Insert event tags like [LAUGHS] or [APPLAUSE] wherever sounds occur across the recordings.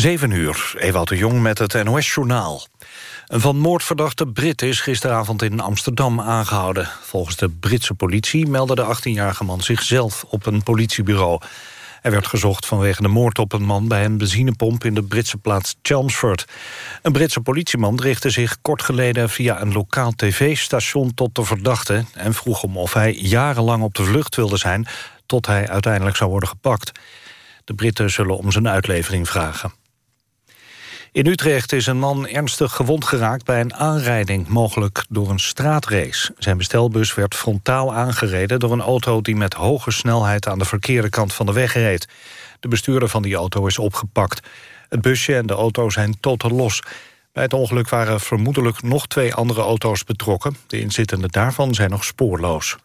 7 uur, Ewout de Jong met het NOS-journaal. Een van moord verdachte Brit is gisteravond in Amsterdam aangehouden. Volgens de Britse politie meldde de 18-jarige man zichzelf op een politiebureau. Hij werd gezocht vanwege de moord op een man bij een benzinepomp in de Britse plaats Chelmsford. Een Britse politieman richtte zich kort geleden via een lokaal tv-station tot de verdachte... en vroeg hem of hij jarenlang op de vlucht wilde zijn tot hij uiteindelijk zou worden gepakt. De Britten zullen om zijn uitlevering vragen. In Utrecht is een man ernstig gewond geraakt bij een aanrijding, mogelijk door een straatrace. Zijn bestelbus werd frontaal aangereden door een auto die met hoge snelheid aan de verkeerde kant van de weg reed. De bestuurder van die auto is opgepakt. Het busje en de auto zijn totaal los. Bij het ongeluk waren vermoedelijk nog twee andere auto's betrokken. De inzittenden daarvan zijn nog spoorloos.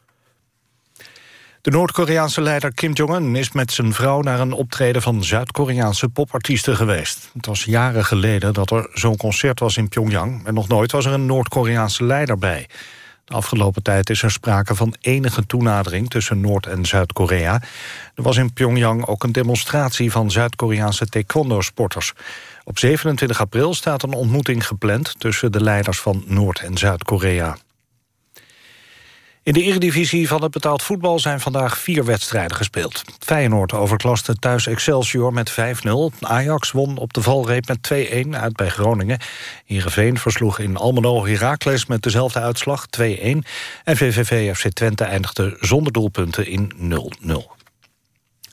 De Noord-Koreaanse leider Kim Jong-un is met zijn vrouw... naar een optreden van Zuid-Koreaanse popartiesten geweest. Het was jaren geleden dat er zo'n concert was in Pyongyang... en nog nooit was er een Noord-Koreaanse leider bij. De afgelopen tijd is er sprake van enige toenadering... tussen Noord- en Zuid-Korea. Er was in Pyongyang ook een demonstratie van Zuid-Koreaanse taekwondo-sporters. Op 27 april staat een ontmoeting gepland... tussen de leiders van Noord- en Zuid-Korea. In de eredivisie van het betaald voetbal zijn vandaag vier wedstrijden gespeeld. Feyenoord overklaste thuis Excelsior met 5-0. Ajax won op de valreep met 2-1 uit bij Groningen. Heerenveen versloeg in Almelo Heracles met dezelfde uitslag 2-1. En VVV FC Twente eindigde zonder doelpunten in 0-0.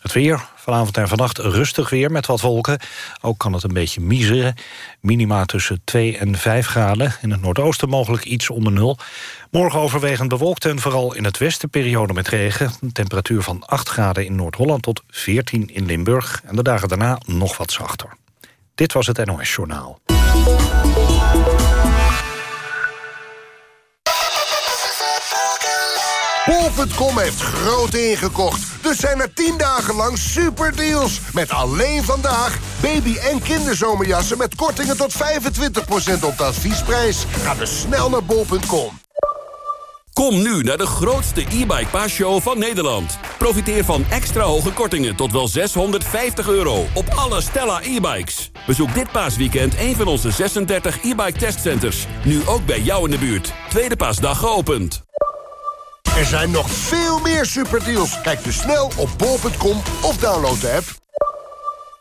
Het weer, vanavond en vannacht rustig weer met wat wolken. Ook kan het een beetje miseren. Minima tussen 2 en 5 graden. In het noordoosten mogelijk iets onder nul. Morgen overwegend bewolkt en vooral in het westen periode met regen. Een temperatuur van 8 graden in Noord-Holland tot 14 in Limburg. En de dagen daarna nog wat zachter. Dit was het NOS Journaal. Bol.com heeft groot ingekocht. Dus zijn er 10 dagen lang superdeals. Met alleen vandaag baby- en kinderzomerjassen... met kortingen tot 25% op de adviesprijs. Ga dus snel naar bol.com. Kom nu naar de grootste e-bike paasshow van Nederland. Profiteer van extra hoge kortingen tot wel 650 euro op alle Stella e-bikes. Bezoek dit paasweekend een van onze 36 e-bike testcenters. Nu ook bij jou in de buurt. Tweede paasdag geopend. Er zijn nog veel meer superdeals. Kijk dus snel op bol.com of download de app.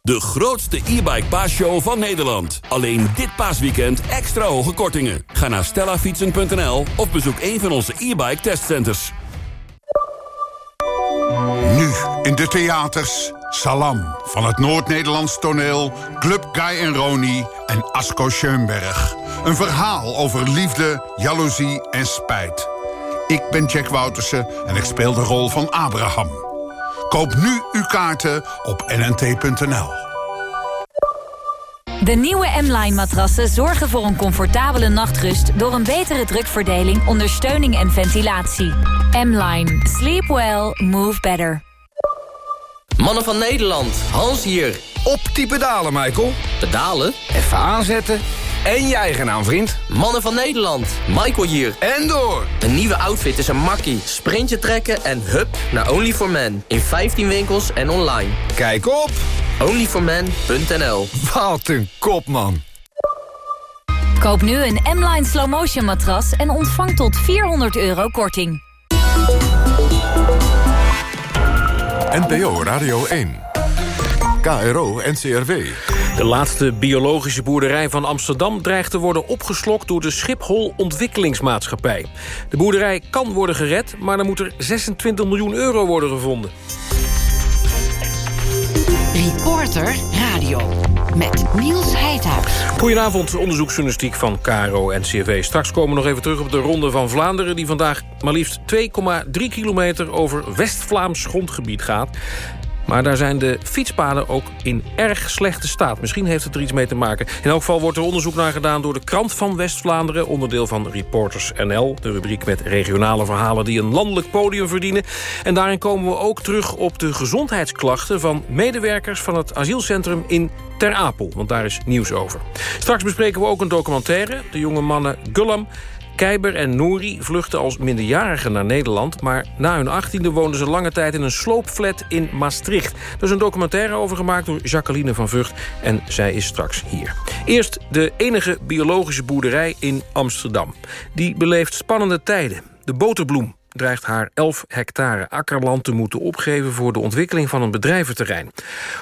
De grootste e-bike paasshow van Nederland. Alleen dit paasweekend extra hoge kortingen. Ga naar stellafietsen.nl of bezoek een van onze e-bike testcenters. Nu in de theaters Salam van het Noord-Nederlands toneel... Club Guy en Roni en Asko Schoenberg. Een verhaal over liefde, jaloezie en spijt. Ik ben Jack Woutersen en ik speel de rol van Abraham. Koop nu uw kaarten op nnt.nl. De nieuwe M-Line matrassen zorgen voor een comfortabele nachtrust... door een betere drukverdeling, ondersteuning en ventilatie. M-Line. Sleep well. Move better. Mannen van Nederland, Hans hier. Op die pedalen, Michael. Pedalen? Even aanzetten. En je eigen naam, vriend. Mannen van Nederland, Michael hier. En door. Een nieuwe outfit is een makkie. Sprintje trekken en hup naar only for men In 15 winkels en online. Kijk op onlyformen.nl Wat een kop, man. Koop nu een M-Line Slow Motion matras en ontvang tot 400 euro korting. NPO Radio 1. KRO NCRW. De laatste biologische boerderij van Amsterdam dreigt te worden opgeslokt door de Schiphol Ontwikkelingsmaatschappij. De boerderij kan worden gered, maar dan moet er 26 miljoen euro worden gevonden. Reporter Radio met Niels Heidhuis. Goedenavond, onderzoeksjournalistiek van KRO en CRV. Straks komen we nog even terug op de Ronde van Vlaanderen... die vandaag maar liefst 2,3 kilometer over West-Vlaams grondgebied gaat. Maar daar zijn de fietspaden ook in erg slechte staat. Misschien heeft het er iets mee te maken. In elk geval wordt er onderzoek naar gedaan door de krant van West-Vlaanderen... onderdeel van Reporters NL, de rubriek met regionale verhalen... die een landelijk podium verdienen. En daarin komen we ook terug op de gezondheidsklachten... van medewerkers van het asielcentrum in Ter Apel. Want daar is nieuws over. Straks bespreken we ook een documentaire. De jonge mannen Gullam Keiber en Nouri vluchtten als minderjarigen naar Nederland... maar na hun achttiende woonden ze lange tijd in een sloopflat in Maastricht. Er is een documentaire over gemaakt door Jacqueline van Vught... en zij is straks hier. Eerst de enige biologische boerderij in Amsterdam. Die beleeft spannende tijden. De boterbloem dreigt haar 11 hectare akkerland te moeten opgeven... voor de ontwikkeling van een bedrijventerrein.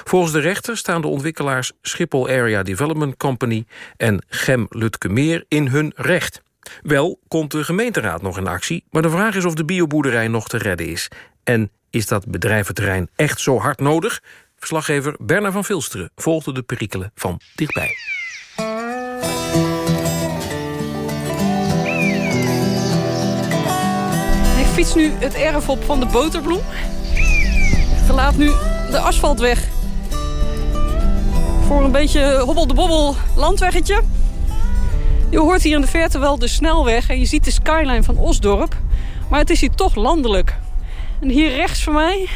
Volgens de rechter staan de ontwikkelaars Schiphol Area Development Company... en Gem Lutkemeer in hun recht. Wel komt de gemeenteraad nog in actie... maar de vraag is of de bioboerderij nog te redden is. En is dat bedrijventerrein echt zo hard nodig? Verslaggever Bernard van Vilsteren volgde de perikelen van dichtbij. Ik fiets nu het erf op van de boterbloem. Ik verlaat nu de asfaltweg. Voor een beetje hobbel de bobbel landweggetje. Je hoort hier in de verte wel de snelweg en je ziet de skyline van Osdorp. Maar het is hier toch landelijk. En hier rechts van mij,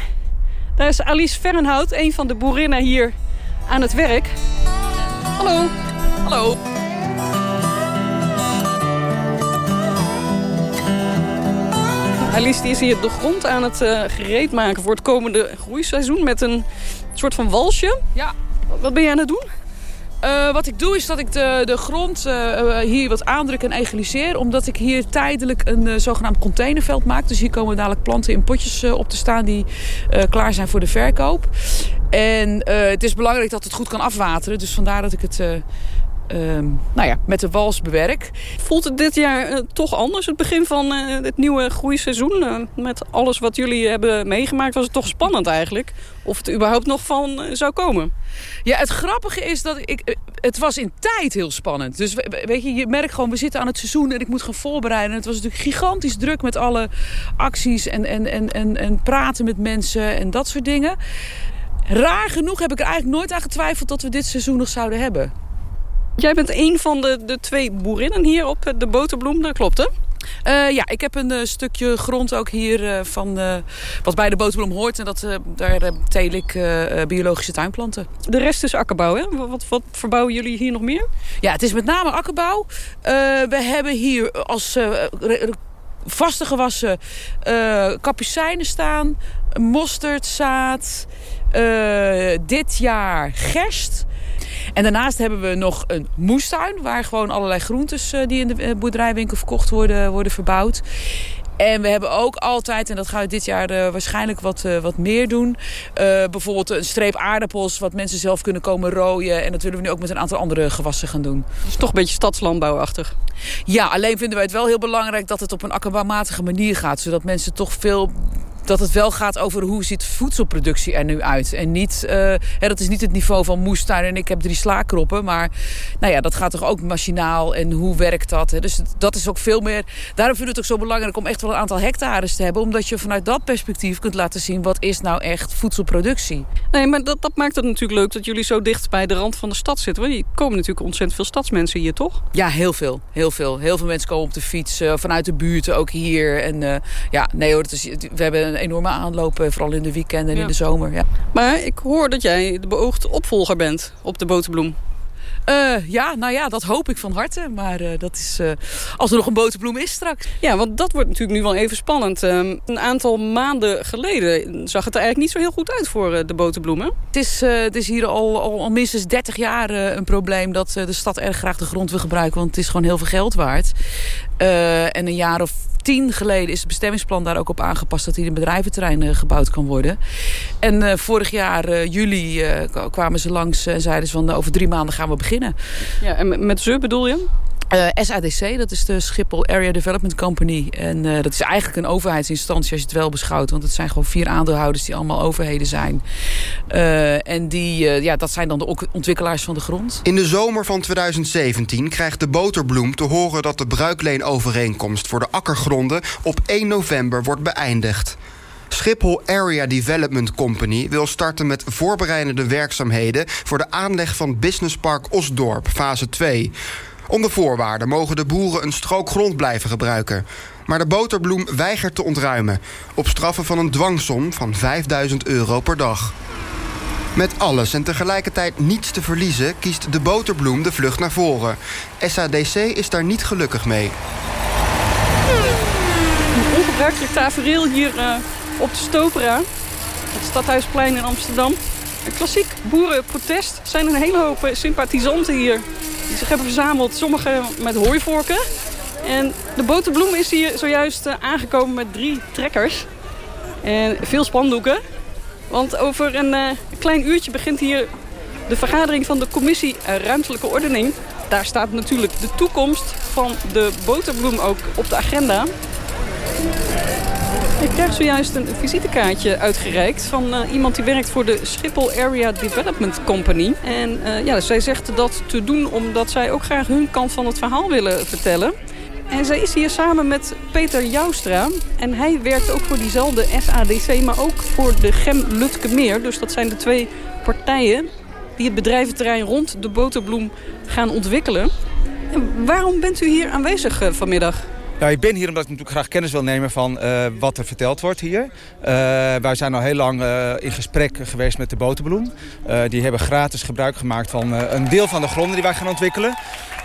daar is Alice Verrenhout, een van de boerinnen hier aan het werk. Hallo. Hallo. Alice die is hier de grond aan het uh, gereed maken voor het komende groeiseizoen met een soort van walsje. Ja. Wat ben jij aan het doen? Uh, wat ik doe is dat ik de, de grond uh, hier wat aandruk en egaliseer. Omdat ik hier tijdelijk een zogenaamd containerveld maak. Dus hier komen dadelijk planten in potjes op te staan die klaar zijn voor de verkoop. En het is belangrijk dat het goed kan afwateren. Dus vandaar dat ik het Ehm, nou ja, met de wals bewerk. Voelt het dit jaar uh, toch anders? Het begin van uh, het nieuwe groeiseizoen. Uh, met alles wat jullie hebben meegemaakt was het toch spannend eigenlijk. Of het überhaupt nog van zou komen. Ja, het grappige is dat ik... Het was in tijd heel spannend. Dus weet je, je merkt gewoon, we zitten aan het seizoen en ik moet gaan voorbereiden. Het was natuurlijk gigantisch druk met alle acties en, en, en, en, en praten met mensen en dat soort dingen. Raar genoeg heb ik er eigenlijk nooit aan getwijfeld dat we dit seizoen nog zouden hebben. Jij bent een van de, de twee boerinnen hier op de boterbloem, dat klopt hè? Uh, ja, ik heb een uh, stukje grond ook hier uh, van wat bij de boterbloem hoort. En dat, daar teel ik biologische tuinplanten. De rest is akkerbouw, hè? Wat, wat verbouwen jullie hier nog meer? Ja, het is met name akkerbouw. we hebben hier als vaste gewassen kapucijnen staan. Mosterdzaad. dit jaar gerst. En daarnaast hebben we nog een moestuin... waar gewoon allerlei groentes uh, die in de eh, boerderijwinkel verkocht worden, worden verbouwd. En we hebben ook altijd, en dat gaan we dit jaar uh, waarschijnlijk wat, uh, wat meer doen... Uh, bijvoorbeeld een streep aardappels wat mensen zelf kunnen komen rooien. En dat willen we nu ook met een aantal andere gewassen gaan doen. Dus toch een beetje stadslandbouwachtig? Ja, alleen vinden wij het wel heel belangrijk dat het op een akkerbouwmatige manier gaat. Zodat mensen toch veel dat het wel gaat over hoe ziet voedselproductie er nu uit. En niet, uh, hè, dat is niet het niveau van moestuin en ik heb drie slaakroppen. Maar nou ja, dat gaat toch ook machinaal en hoe werkt dat? Hè? Dus dat is ook veel meer... Daarom vind ik het ook zo belangrijk om echt wel een aantal hectares te hebben. Omdat je vanuit dat perspectief kunt laten zien... wat is nou echt voedselproductie. Nee, maar dat, dat maakt het natuurlijk leuk dat jullie zo dicht bij de rand van de stad zitten. Want hier komen natuurlijk ontzettend veel stadsmensen hier, toch? Ja, heel veel. Heel veel. Heel veel mensen komen op de fiets. Uh, vanuit de buurt ook hier. En uh, ja, nee hoor, is, we hebben een enorme aanloop, vooral in de weekenden en ja. in de zomer. Ja. Maar ik hoor dat jij de beoogde opvolger bent op de boterbloem. Uh, ja, nou ja, dat hoop ik van harte. Maar uh, dat is uh, als er nog een boterbloem is straks. Ja, want dat wordt natuurlijk nu wel even spannend. Um, een aantal maanden geleden zag het er eigenlijk niet zo heel goed uit voor de boterbloemen. Het is, het is hier al, al, al, minstens 30 jaar een probleem dat de stad erg graag de grond wil gebruiken. Want het is gewoon heel veel geld waard. en een jaar of tien geleden is het bestemmingsplan daar ook op aangepast... dat hier een bedrijventerrein gebouwd kan worden. En vorig jaar, juli, kwamen ze langs en zeiden ze van... over drie maanden gaan we beginnen. Ja, en met ze bedoel je? Uh, SADC, dat is de Schiphol Area Development Company. En uh, dat is eigenlijk een overheidsinstantie als je het wel beschouwt. Want het zijn gewoon vier aandeelhouders die allemaal overheden zijn. Uh, en die, ja, dat zijn dan de ontwikkelaars van de grond. In de zomer van 2017 krijgt de boterbloem te horen... dat de bruikleenovereenkomst voor de akkergronden op 1 november wordt beëindigd. Schiphol Area Development Company wil starten met voorbereidende werkzaamheden... voor de aanleg van Business Park Osdorp, fase 2... Onder voorwaarden mogen de boeren een strook grond blijven gebruiken. Maar de boterbloem weigert te ontruimen... op straffen van een dwangsom van 5000 euro per dag. Met alles en tegelijkertijd niets te verliezen... kiest de boterbloem de vlucht naar voren. SADC is daar niet gelukkig mee. Gebruikelijk tafereel hier uh, op de Stopera. Het Stadhuisplein in Amsterdam. Een klassiek boerenprotest. Er zijn een hele hoop sympathisanten hier die zich hebben verzameld. Sommigen met hooivorken. En de boterbloem is hier zojuist aangekomen met drie trekkers. En veel spandoeken. Want over een uh, klein uurtje begint hier de vergadering van de commissie Ruimtelijke Ordening. Daar staat natuurlijk de toekomst van de boterbloem ook op de agenda. Ik krijg zojuist een visitekaartje uitgereikt van uh, iemand die werkt voor de Schiphol Area Development Company. En uh, ja, zij zegt dat te doen omdat zij ook graag hun kant van het verhaal willen vertellen. En zij is hier samen met Peter Joustra. En hij werkt ook voor diezelfde SADC, maar ook voor de Gem Lutke Meer. Dus dat zijn de twee partijen die het bedrijventerrein rond de boterbloem gaan ontwikkelen. En waarom bent u hier aanwezig uh, vanmiddag? Nou, ik ben hier omdat ik natuurlijk graag kennis wil nemen van uh, wat er verteld wordt hier. Uh, wij zijn al heel lang uh, in gesprek geweest met de Boterbloem. die hebben gratis gebruik gemaakt van een deel van de gronden die wij gaan ontwikkelen.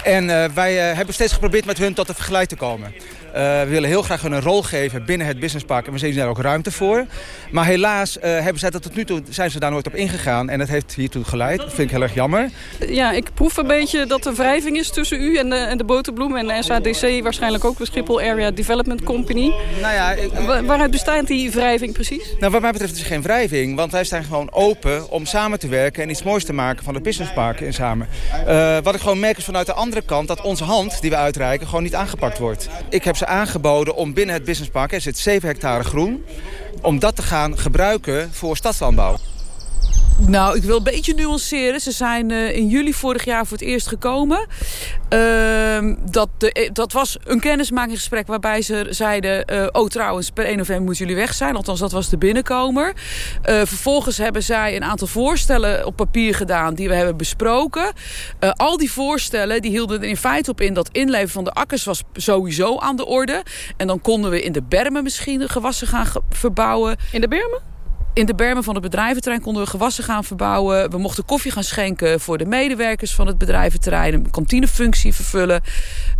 En wij hebben steeds geprobeerd met hun tot een vergelijk te komen. we willen heel graag hun een rol geven binnen het businesspark. En we zien daar ook ruimte voor. Maar helaas hebben zij dat tot nu toe zijn ze daar nooit op ingegaan. En dat heeft hiertoe geleid. Dat vind ik heel erg jammer. Ja, ik proef een beetje dat er wrijving is tussen u en de, en de Boterbloem. En de SADC waarschijnlijk ook misschien Schiphol Area Development Company. Nou ja, ik, waaruit bestaat die wrijving precies? Nou, wat mij betreft is het geen wrijving. Want wij zijn gewoon open om samen te werken... en iets moois te maken van de businesspark in samen. Wat ik gewoon merk is vanuit de andere kant... dat onze hand die we uitreiken gewoon niet aangepakt wordt. Ik heb ze aangeboden om binnen het businesspark... er zit 7 hectare groen... om dat te gaan gebruiken voor stadslandbouw. Nou, ik wil een beetje nuanceren. Ze zijn uh, in juli vorig jaar voor het eerst gekomen. Uh, dat, de, dat was een kennismakingsgesprek waarbij ze zeiden... Uh, oh trouwens, per 1 november moeten jullie weg zijn. Althans, dat was de binnenkomer. Vervolgens hebben zij een aantal voorstellen op papier gedaan... die we hebben besproken. al die voorstellen die hielden er in feite op in... dat inleveren van de akkers was sowieso aan de orde. En dan konden we in de bermen misschien gewassen gaan verbouwen. In de bermen? In de bermen van het bedrijventerrein konden we gewassen gaan verbouwen. We mochten koffie gaan schenken voor de medewerkers van het bedrijventerrein. Een kantinefunctie vervullen.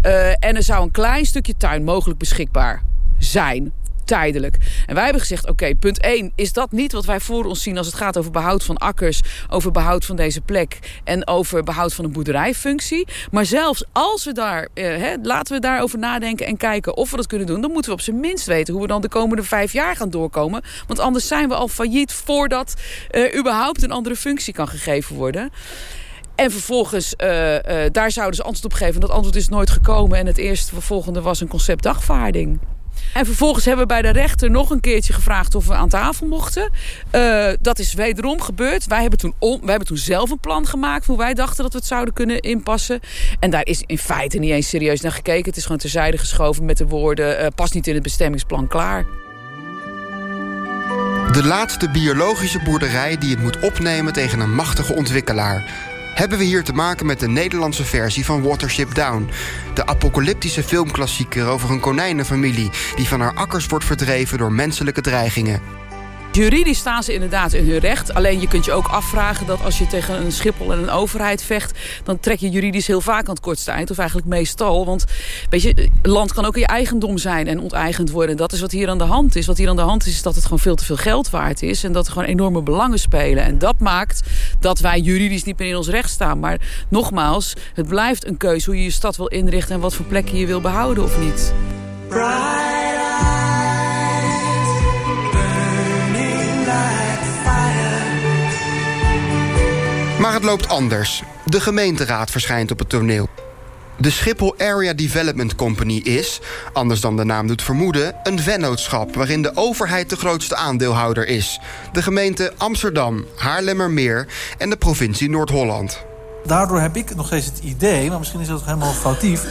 Uh, en er zou een klein stukje tuin mogelijk beschikbaar zijn tijdelijk. En wij hebben gezegd, oké, punt 1, is dat niet wat wij voor ons zien als het gaat over behoud van akkers, over behoud van deze plek en over behoud van een boerderijfunctie. Maar zelfs als we daar, eh, laten we daarover nadenken en kijken of we dat kunnen doen, dan moeten we op zijn minst weten hoe we dan de komende vijf jaar gaan doorkomen. Want anders zijn we al failliet voordat uh, überhaupt een andere functie kan gegeven worden. En vervolgens, uh, uh, daar zouden ze antwoord op geven. Dat antwoord is nooit gekomen. En het eerste volgende was een concept dagvaarding. En vervolgens hebben we bij de rechter nog een keertje gevraagd of we aan tafel mochten. Uh, dat is wederom gebeurd. Wij hebben, toen wij hebben toen zelf een plan gemaakt hoe wij dachten dat we het zouden kunnen inpassen. En daar is in feite niet eens serieus naar gekeken. Het is gewoon terzijde geschoven met de woorden... Uh, past niet in het bestemmingsplan, klaar. De laatste biologische boerderij die het moet opnemen tegen een machtige ontwikkelaar hebben we hier te maken met de Nederlandse versie van Watership Down. De apocalyptische filmklassieker over een konijnenfamilie... die van haar akkers wordt verdreven door menselijke dreigingen. Juridisch staan ze inderdaad in hun recht. Alleen je kunt je ook afvragen dat als je tegen een Schiphol en een overheid vecht... dan trek je juridisch heel vaak aan het kortste eind. Of eigenlijk meestal. Want weet je, land kan ook je eigendom zijn en onteigend worden. Dat is wat hier aan de hand is. Wat hier aan de hand is, is dat het gewoon veel te veel geld waard is. En dat er gewoon enorme belangen spelen. En dat maakt dat wij juridisch niet meer in ons recht staan. Maar nogmaals, het blijft een keuze hoe je je stad wil inrichten... en wat voor plekken je wil behouden of niet. Maar het loopt anders. De gemeenteraad verschijnt op het toneel. De Schiphol Area Development Company is, anders dan de naam doet vermoeden, een vennootschap waarin de overheid de grootste aandeelhouder is. De gemeente Amsterdam, Haarlemmermeer en de provincie Noord-Holland. Daardoor heb ik nog steeds het idee, maar misschien is dat helemaal foutief,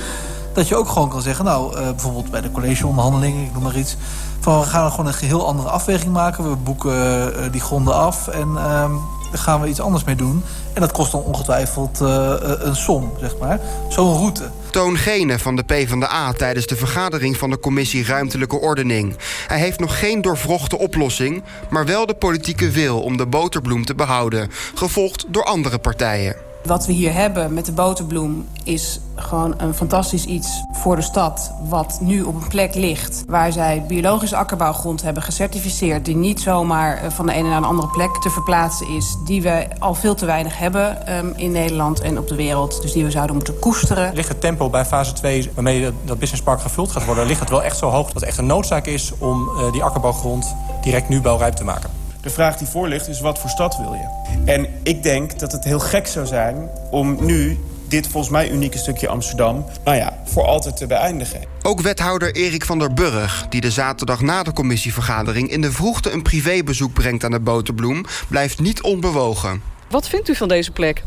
dat je ook gewoon kan zeggen, nou, uh, bijvoorbeeld bij de collegeonderhandelingen, ik noem maar iets, van we gaan gewoon een geheel andere afweging maken. We boeken uh, die gronden af en uh, daar gaan we iets anders mee doen. En dat kost dan ongetwijfeld uh, een som, zeg maar. Zo'n route. Toon Gene van de PvdA tijdens de vergadering van de Commissie Ruimtelijke Ordening. Hij heeft nog geen doorvrochte oplossing... maar wel de politieke wil om de boterbloem te behouden... gevolgd door andere partijen. Wat we hier hebben met de boterbloem is gewoon een fantastisch iets voor de stad... wat nu op een plek ligt waar zij biologische akkerbouwgrond hebben gecertificeerd... die niet zomaar eh, van de ene naar een andere plek te verplaatsen is... die we al veel te weinig hebben um, in Nederland en op de wereld. Dus die we zouden moeten koesteren. Ligt het tempo bij fase 2, waarmee dat businesspark gevuld gaat worden... ligt het wel echt zo hoog dat het echt een noodzaak is... om uh, die akkerbouwgrond direct nu bouwrijp te maken? De vraag die voor ligt is wat voor stad wil je? En ik denk dat het heel gek zou zijn om nu dit volgens mij unieke stukje Amsterdam... nou ja, voor altijd te beëindigen. Ook wethouder Erik van der Burg, die de zaterdag na de commissievergadering... in de vroegte een privébezoek brengt aan de Boterbloem... blijft niet onbewogen. Wat vindt u van deze plek?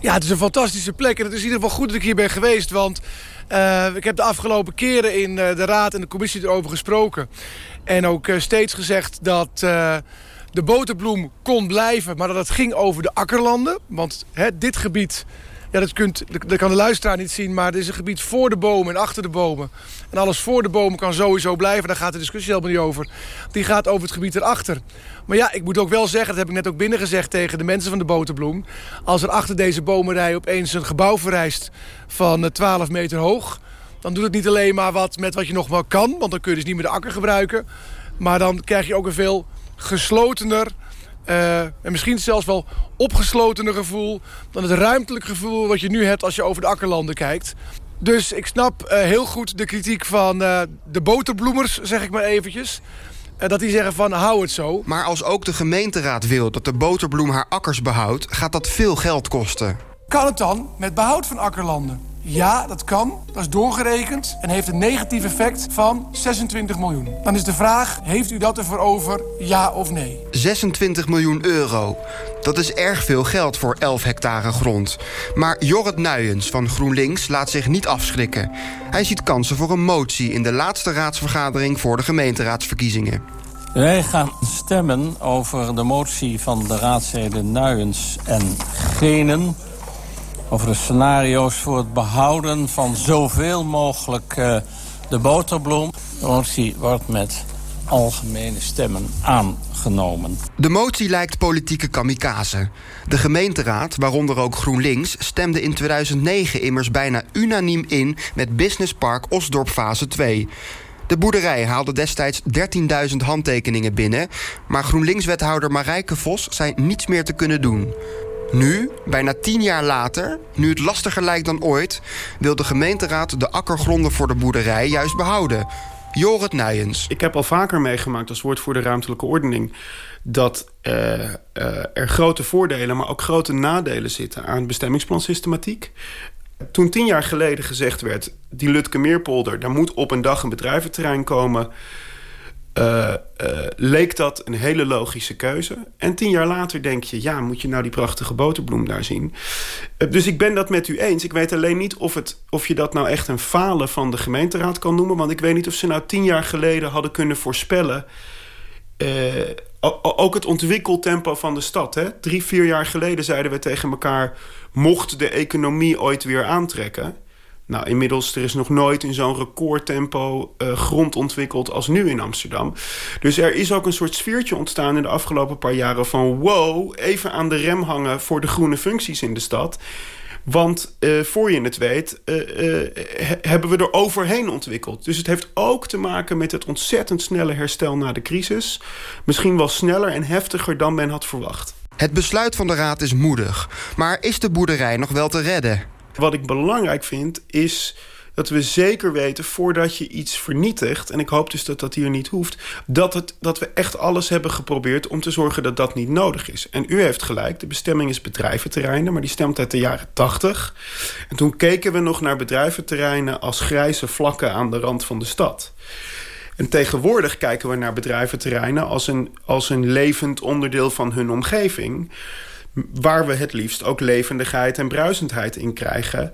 Ja, het is een fantastische plek en het is in ieder geval goed dat ik hier ben geweest... want uh, ik heb de afgelopen keren in uh, de raad en de commissie erover gesproken... en ook uh, steeds gezegd dat de boterbloem kon blijven, maar dat het ging over de akkerlanden. Want hè, dit gebied, ja, dat, kunt, dat kan de luisteraar niet zien... maar het is een gebied voor de bomen en achter de bomen. En alles voor de bomen kan sowieso blijven. Daar gaat de discussie helemaal niet over. Die gaat over het gebied erachter. Maar ja, ik moet ook wel zeggen, dat heb ik net ook binnengezegd... tegen de mensen van de boterbloem... als er achter deze bomenrij opeens een gebouw verrijst van 12 eh, meter hoog... dan doet het niet alleen maar wat met wat je nog maar kan... want dan kun je dus niet meer de akker gebruiken... maar dan krijg je ook een veel geslotener... Uh, en misschien zelfs wel opgeslotener gevoel... dan het ruimtelijk gevoel wat je nu hebt als je over de akkerlanden kijkt. Dus ik snap uh, heel goed de kritiek van uh, de boterbloemers, zeg ik maar eventjes. dat die zeggen van hou het zo. Maar als ook de gemeenteraad wil dat de boterbloem haar akkers behoudt... gaat dat veel geld kosten. Kan het dan met behoud van akkerlanden? Ja, dat kan. Dat is doorgerekend en heeft een negatief effect van 26 miljoen. Dan is de vraag, heeft u dat ervoor over, ja of nee? 26 miljoen euro. Dat is erg veel geld voor 11 hectare grond. Maar Jorrit Nuyens van GroenLinks laat zich niet afschrikken. Hij ziet kansen voor een motie in de laatste raadsvergadering... voor de gemeenteraadsverkiezingen. Wij gaan stemmen over de motie van de raadsleden Nuyens en Genen over de scenario's voor het behouden van zoveel mogelijk uh, de boterbloem. De motie wordt met algemene stemmen aangenomen. De motie lijkt politieke kamikaze. De gemeenteraad, waaronder ook GroenLinks... stemde in 2009 immers bijna unaniem in... met Business Park Osdorp fase 2... De boerderij haalde destijds 13.000 handtekeningen binnen... maar GroenLinks-wethouder Marijke Vos zei niets meer te kunnen doen. Nu, bijna tien jaar later, nu het lastiger lijkt dan ooit... wil de gemeenteraad de akkergronden voor de boerderij juist behouden. Jorrit Nijens. Ik heb al vaker meegemaakt als woordvoerder ruimtelijke ordening... dat uh, uh, er grote voordelen, maar ook grote nadelen zitten... aan bestemmingsplan-systematiek. Toen tien jaar geleden gezegd werd... die Lutke-Meerpolder, daar moet op een dag een bedrijventerrein komen... Uh, uh, leek dat een hele logische keuze. En tien jaar later denk je... ja, moet je nou die prachtige boterbloem daar zien? Uh, dus ik ben dat met u eens. Ik weet alleen niet of, het, of je dat nou echt een falen van de gemeenteraad kan noemen. Want ik weet niet of ze nou tien jaar geleden hadden kunnen voorspellen... ook het ontwikkeltempo van de stad. Hè? Drie, vier jaar geleden zeiden we tegen elkaar... mocht de economie ooit weer aantrekken nou, inmiddels er is nog nooit in zo'n recordtempo uh, grond ontwikkeld als nu in Amsterdam. Dus er is ook een soort sfeertje ontstaan in de afgelopen paar jaren van... wow, even aan de rem hangen voor de groene functies in de stad. Want uh, voor je het weet, uh, hebben we er overheen ontwikkeld. Dus het heeft ook te maken met het ontzettend snelle herstel na de crisis. Misschien wel sneller en heftiger dan men had verwacht. Het besluit van de Raad is moedig. Maar is de boerderij nog wel te redden? Wat ik belangrijk vind, is dat we zeker weten voordat je iets vernietigt... en ik hoop dus dat dat hier niet hoeft... dat, het, dat we echt alles hebben geprobeerd om te zorgen dat dat niet nodig is. En u heeft gelijk, de bestemming is bedrijventerreinen... maar die stemt uit de jaren 80. En toen keken we nog naar bedrijventerreinen... als grijze vlakken aan de rand van de stad. En tegenwoordig kijken we naar bedrijventerreinen... als een, als een levend onderdeel van hun omgeving waar we het liefst ook levendigheid en bruisendheid in krijgen.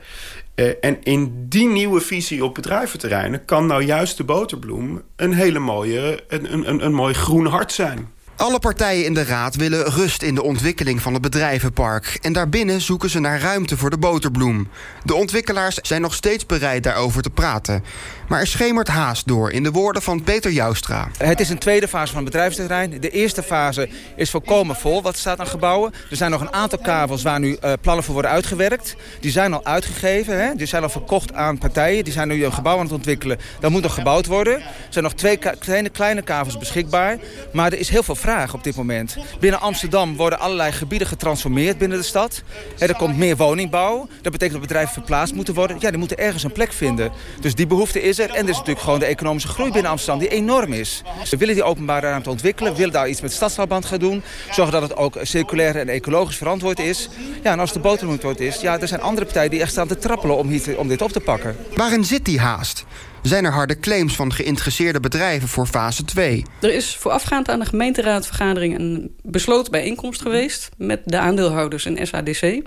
Uh, en in die nieuwe visie op bedrijventerreinen... kan nou juist de boterbloem een hele mooie, een, een, een mooi groen hart zijn. Alle partijen in de raad willen rust in de ontwikkeling van het bedrijvenpark. En daarbinnen zoeken ze naar ruimte voor de boterbloem. De ontwikkelaars zijn nog steeds bereid daarover te praten. Maar er schemert haast door, in de woorden van Peter Joustra. Het is een tweede fase van het bedrijfsterrein. De eerste fase is volkomen vol wat staat aan gebouwen. Er zijn nog een aantal kavels waar nu uh, plannen voor worden uitgewerkt. Die zijn al uitgegeven, hè? die zijn al verkocht aan partijen. Die zijn nu een gebouw aan het ontwikkelen. Dat moet nog gebouwd worden. Er zijn nog twee kleine, kleine kavels beschikbaar. Maar er is heel veel vraag op dit moment. Binnen Amsterdam worden allerlei gebieden getransformeerd binnen de stad. Er komt meer woningbouw. Dat betekent dat bedrijven verplaatst moeten worden. Ja, die moeten ergens een plek vinden. Dus die behoefte is er. En er is natuurlijk gewoon de economische groei binnen Amsterdam die enorm is. We willen die openbare ruimte ontwikkelen. Willen daar iets met stadshalband gaan doen. Zorgen dat het ook circulair en ecologisch verantwoord is. Ja, en als de boter moet is, ja, er zijn andere partijen die echt staan te trappelen om, hier om dit op te pakken. Waarin zit die haast? Zijn er harde claims van geïnteresseerde bedrijven voor fase 2. Er is voorafgaand aan de gemeenteraadvergadering een besloten bijeenkomst geweest... met de aandeelhouders en SADC.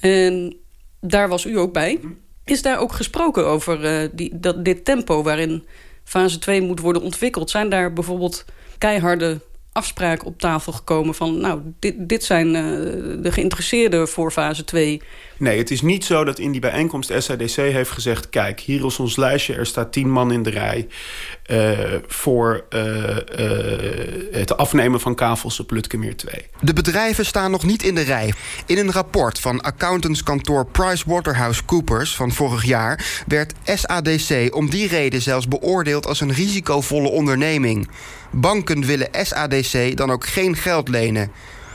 En daar was u ook bij. Is daar ook gesproken over uh, die, dat, dit tempo waarin fase 2 moet worden ontwikkeld? Zijn daar bijvoorbeeld keiharde afspraken op tafel gekomen van... nou, dit, dit zijn uh, de geïnteresseerden voor fase 2. Nee, het is niet zo dat in die bijeenkomst SADC heeft gezegd... kijk, hier is ons lijstje, er staat tien man in de rij... Uh, voor uh, het afnemen van kavels op Lutkemeer 2. De bedrijven staan nog niet in de rij. In een rapport van accountantskantoor PricewaterhouseCoopers van vorig jaar... werd SADC om die reden zelfs beoordeeld als een risicovolle onderneming. Banken willen SADC dan ook geen geld lenen.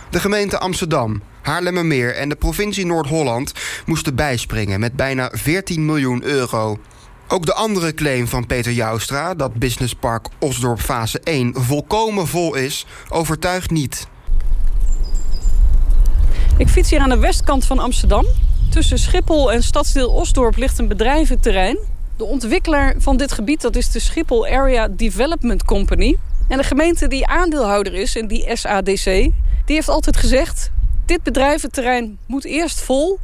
De gemeente Amsterdam, Haarlemmermeer en de provincie Noord-Holland moesten bijspringen met bijna 14 miljoen euro. Ook de andere claim van Peter Joustra, dat Businesspark Osdorp fase 1 volkomen vol is, overtuigt niet. Ik fiets hier aan de westkant van Amsterdam. Tussen Schiphol en stadsdeel Osdorp ligt een bedrijventerrein. De ontwikkelaar van dit gebied dat is de Schiphol Area Development Company. En de gemeente die aandeelhouder is en die SADC... die heeft altijd gezegd... dit bedrijventerrein moet eerst vol...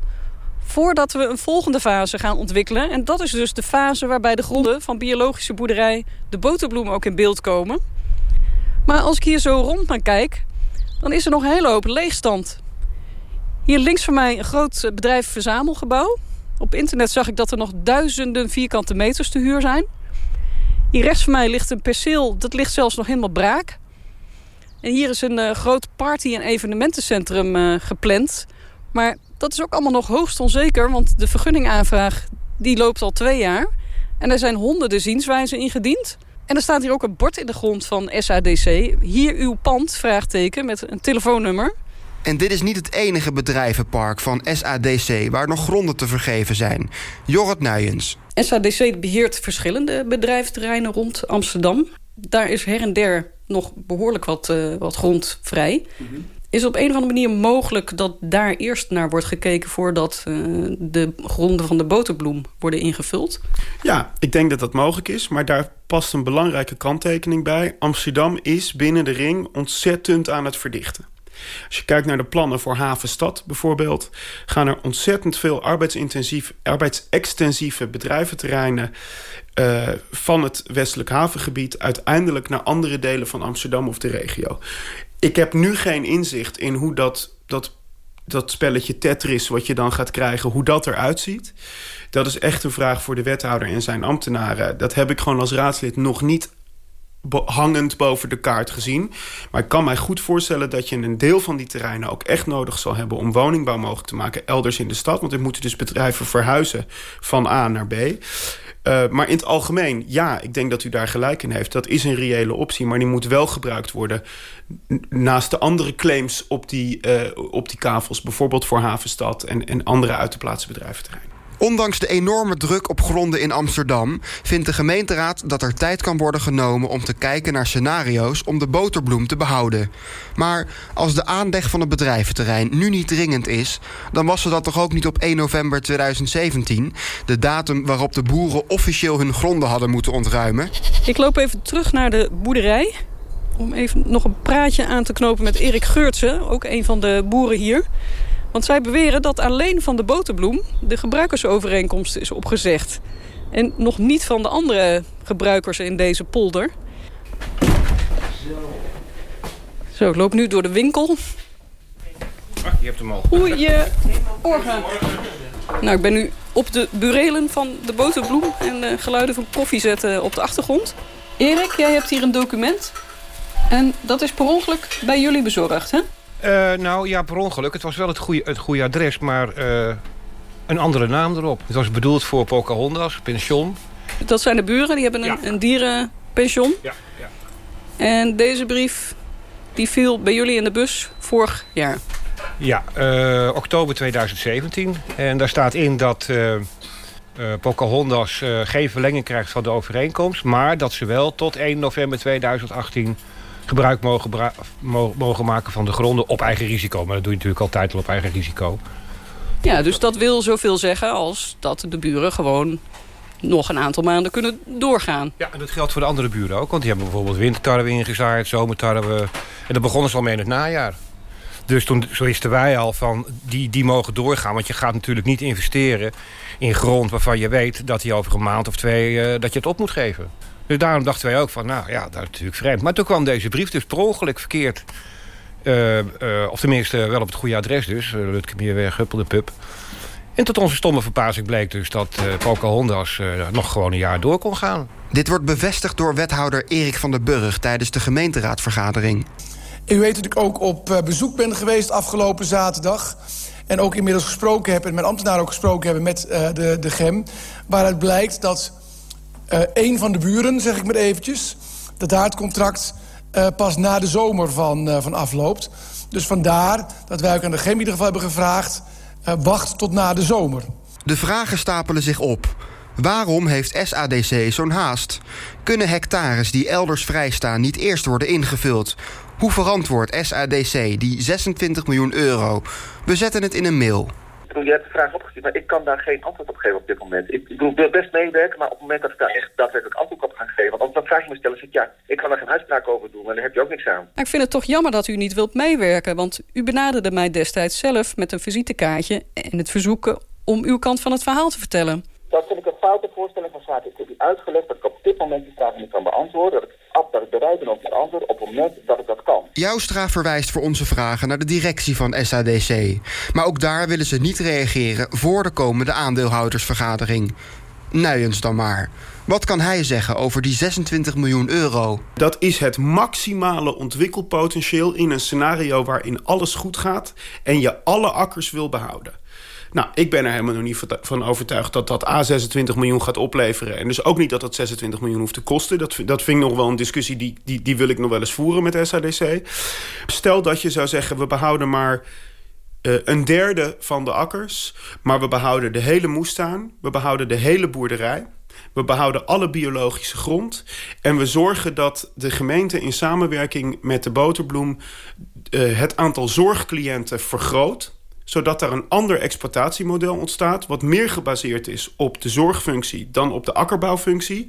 voordat we een volgende fase gaan ontwikkelen. En dat is dus de fase waarbij de gronden van biologische boerderij... de boterbloemen ook in beeld komen. Maar als ik hier zo rond naar kijk... dan is er nog een hele hoop leegstand. Hier links van mij een groot bedrijf verzamelgebouw. Op internet zag ik dat er nog duizenden vierkante meters te huur zijn... Hier rechts van mij ligt een perceel, dat ligt zelfs nog helemaal braak. En hier is een uh, groot party- en evenementencentrum uh, gepland. Maar dat is ook allemaal nog hoogst onzeker, want de vergunningaanvraag die loopt al twee jaar. En er zijn honderden zienswijzen ingediend. En er staat hier ook een bord in de grond van SADC. Hier uw pand, vraagteken, met een telefoonnummer. En dit is niet het enige bedrijvenpark van SADC waar nog gronden te vergeven zijn. Jorrit Nuyens. SADC beheert verschillende bedrijventerreinen rond Amsterdam. Daar is her en der nog behoorlijk wat, uh, wat grond vrij. Mm Is op een of andere manier mogelijk dat daar eerst naar wordt gekeken... voordat uh, de gronden van de boterbloem worden ingevuld? Ja, ik denk dat dat mogelijk is. Maar daar past een belangrijke kanttekening bij. Amsterdam is binnen de ring ontzettend aan het verdichten. Als je kijkt naar de plannen voor havenstad bijvoorbeeld... gaan er ontzettend veel arbeidsextensieve bedrijventerreinen... Uh, van het westelijk havengebied uiteindelijk naar andere delen van Amsterdam of de regio. Ik heb nu geen inzicht in hoe dat, dat, dat spelletje Tetris... wat je dan gaat krijgen, hoe dat eruit ziet. Dat is echt een vraag voor de wethouder en zijn ambtenaren. Dat heb ik gewoon als raadslid nog niet hangend boven de kaart gezien. Maar ik kan mij goed voorstellen dat je een deel van die terreinen... ook echt nodig zal hebben om woningbouw mogelijk te maken... elders in de stad, want er moeten dus bedrijven verhuizen van A naar B... Uh, maar in het algemeen, ja, ik denk dat u daar gelijk in heeft. Dat is een reële optie, maar die moet wel gebruikt worden... naast de andere claims op die, uh, op die kavels. Bijvoorbeeld voor Havenstad en, en andere uit de plaatsen bedrijventerreinen. Ondanks de enorme druk op gronden in Amsterdam vindt de gemeenteraad dat er tijd kan worden genomen om te kijken naar scenario's om de boterbloem te behouden. Maar als de aanleg van het bedrijventerrein nu niet dringend is, dan was ze dat toch ook niet op 1 november 2017, de datum waarop de boeren officieel hun gronden hadden moeten ontruimen? Ik loop even terug naar de boerderij om even nog een praatje aan te knopen met Erik Geurtsen, ook een van de boeren hier. Want zij beweren dat alleen van de boterbloem de gebruikersovereenkomst is opgezegd. En nog niet van de andere gebruikers in deze polder. Zo, ik loop nu door de winkel. Ah, je hebt hem al. Nou, ik ben nu op de burelen van de boterbloem... en uh, geluiden van koffie zetten op de achtergrond. Erik, jij hebt hier een document. En dat is per ongeluk bij jullie bezorgd, hè? Uh, nou ja, per ongeluk. Het was wel het goede, het goede adres, maar uh, een andere naam erop. Het was bedoeld voor Pocahontas, pension. Dat zijn de buren, die hebben een, ja. een dierenpension. Ja, ja. En deze brief, die viel bij jullie in de bus vorig jaar. Ja, uh, oktober 2017. En daar staat in dat uh, uh, Pocahontas geen verlenging krijgt van de overeenkomst... maar dat ze wel tot 1 november 2018 gebruik mogen, mogen maken van de gronden op eigen risico. Maar dat doe je natuurlijk altijd al op eigen risico. Ja, dus dat wil zoveel zeggen als dat de buren gewoon nog een aantal maanden kunnen doorgaan. Ja, en dat geldt voor de andere buren ook. Want die hebben bijvoorbeeld wintertarwe ingezaaid, zomertarwe. En daar begonnen ze al mee in het najaar. Dus toen zo wisten wij al van, die, die mogen doorgaan. Want je gaat natuurlijk niet investeren in grond waarvan je weet... dat die over een maand of twee uh, dat je het op moet geven. Dus daarom dachten wij ook van, nou ja, dat is natuurlijk vreemd. Maar toen kwam deze brief dus per ongeluk verkeerd. Uh, uh, of tenminste wel op het goede adres dus. Uh, Lutkemeerweg, Huppelde Pup. En tot onze stomme verbazing bleek dus dat uh, Pocahontas nog gewoon een jaar door kon gaan. Dit wordt bevestigd door wethouder Erik van der Burg... tijdens de gemeenteraadvergadering. U weet dat ik ook op bezoek ben geweest afgelopen zaterdag... en ook inmiddels gesproken heb en met ambtenaren ook gesproken hebben met de, de GEM... waaruit blijkt dat een van de buren, zeg ik maar eventjes... dat daar het contract uh, pas na de zomer van, uh, van afloopt. Dus vandaar dat wij ook aan de GEM geval hebben gevraagd... wacht tot na de zomer. De vragen stapelen zich op. Waarom heeft SADC zo'n haast? Kunnen hectares die elders vrijstaan niet eerst worden ingevuld? Hoe verantwoordt SADC die 26 miljoen euro? We zetten het in een mail bedoel, je hebt de vraag opgestuurd, maar ik kan daar geen antwoord op geven op dit moment. Ik, ik wil best meewerken, maar op het moment dat ik daar echt daadwerkelijk antwoord op ga geven... want dan vraag je me stellen, zeg ja, ik kan daar geen uitspraak over doen, maar daar heb je ook niks aan. Maar ik vind het toch jammer dat u niet wilt meewerken, want u benaderde mij destijds zelf met een visitekaartje... en het verzoeken om uw kant van het verhaal te vertellen. Dat vind ik een foute voorstelling van zaken. Ik heb u uitgelegd dat ik op dit moment die vraag niet kan beantwoorden... dat ik dat ik bereid ben om te antwoorden op het moment dat ik dat kan. Joustra verwijst voor onze vragen naar de directie van SADC. Maar ook daar willen ze niet reageren voor de komende aandeelhoudersvergadering. Nuyens dan maar. Wat kan hij zeggen over die 26 miljoen euro? Dat is het maximale ontwikkelpotentieel in een scenario waarin alles goed gaat en je alle akkers wil behouden. Nou, ik ben er helemaal nog niet van overtuigd dat dat A26 miljoen gaat opleveren. En dus ook niet dat dat 26 miljoen hoeft te kosten. Dat, dat vind ik nog wel een discussie die, die, die wil ik nog wel eens voeren met SADC. Stel dat je zou zeggen, we behouden maar uh, een derde van de akkers. Maar we behouden de hele moestuin. We behouden de hele boerderij. We behouden alle biologische grond. En we zorgen dat de gemeente in samenwerking met de boterbloem... Uh, het aantal zorgcliënten vergroot zodat er een ander exploitatiemodel ontstaat... wat meer gebaseerd is op de zorgfunctie dan op de akkerbouwfunctie.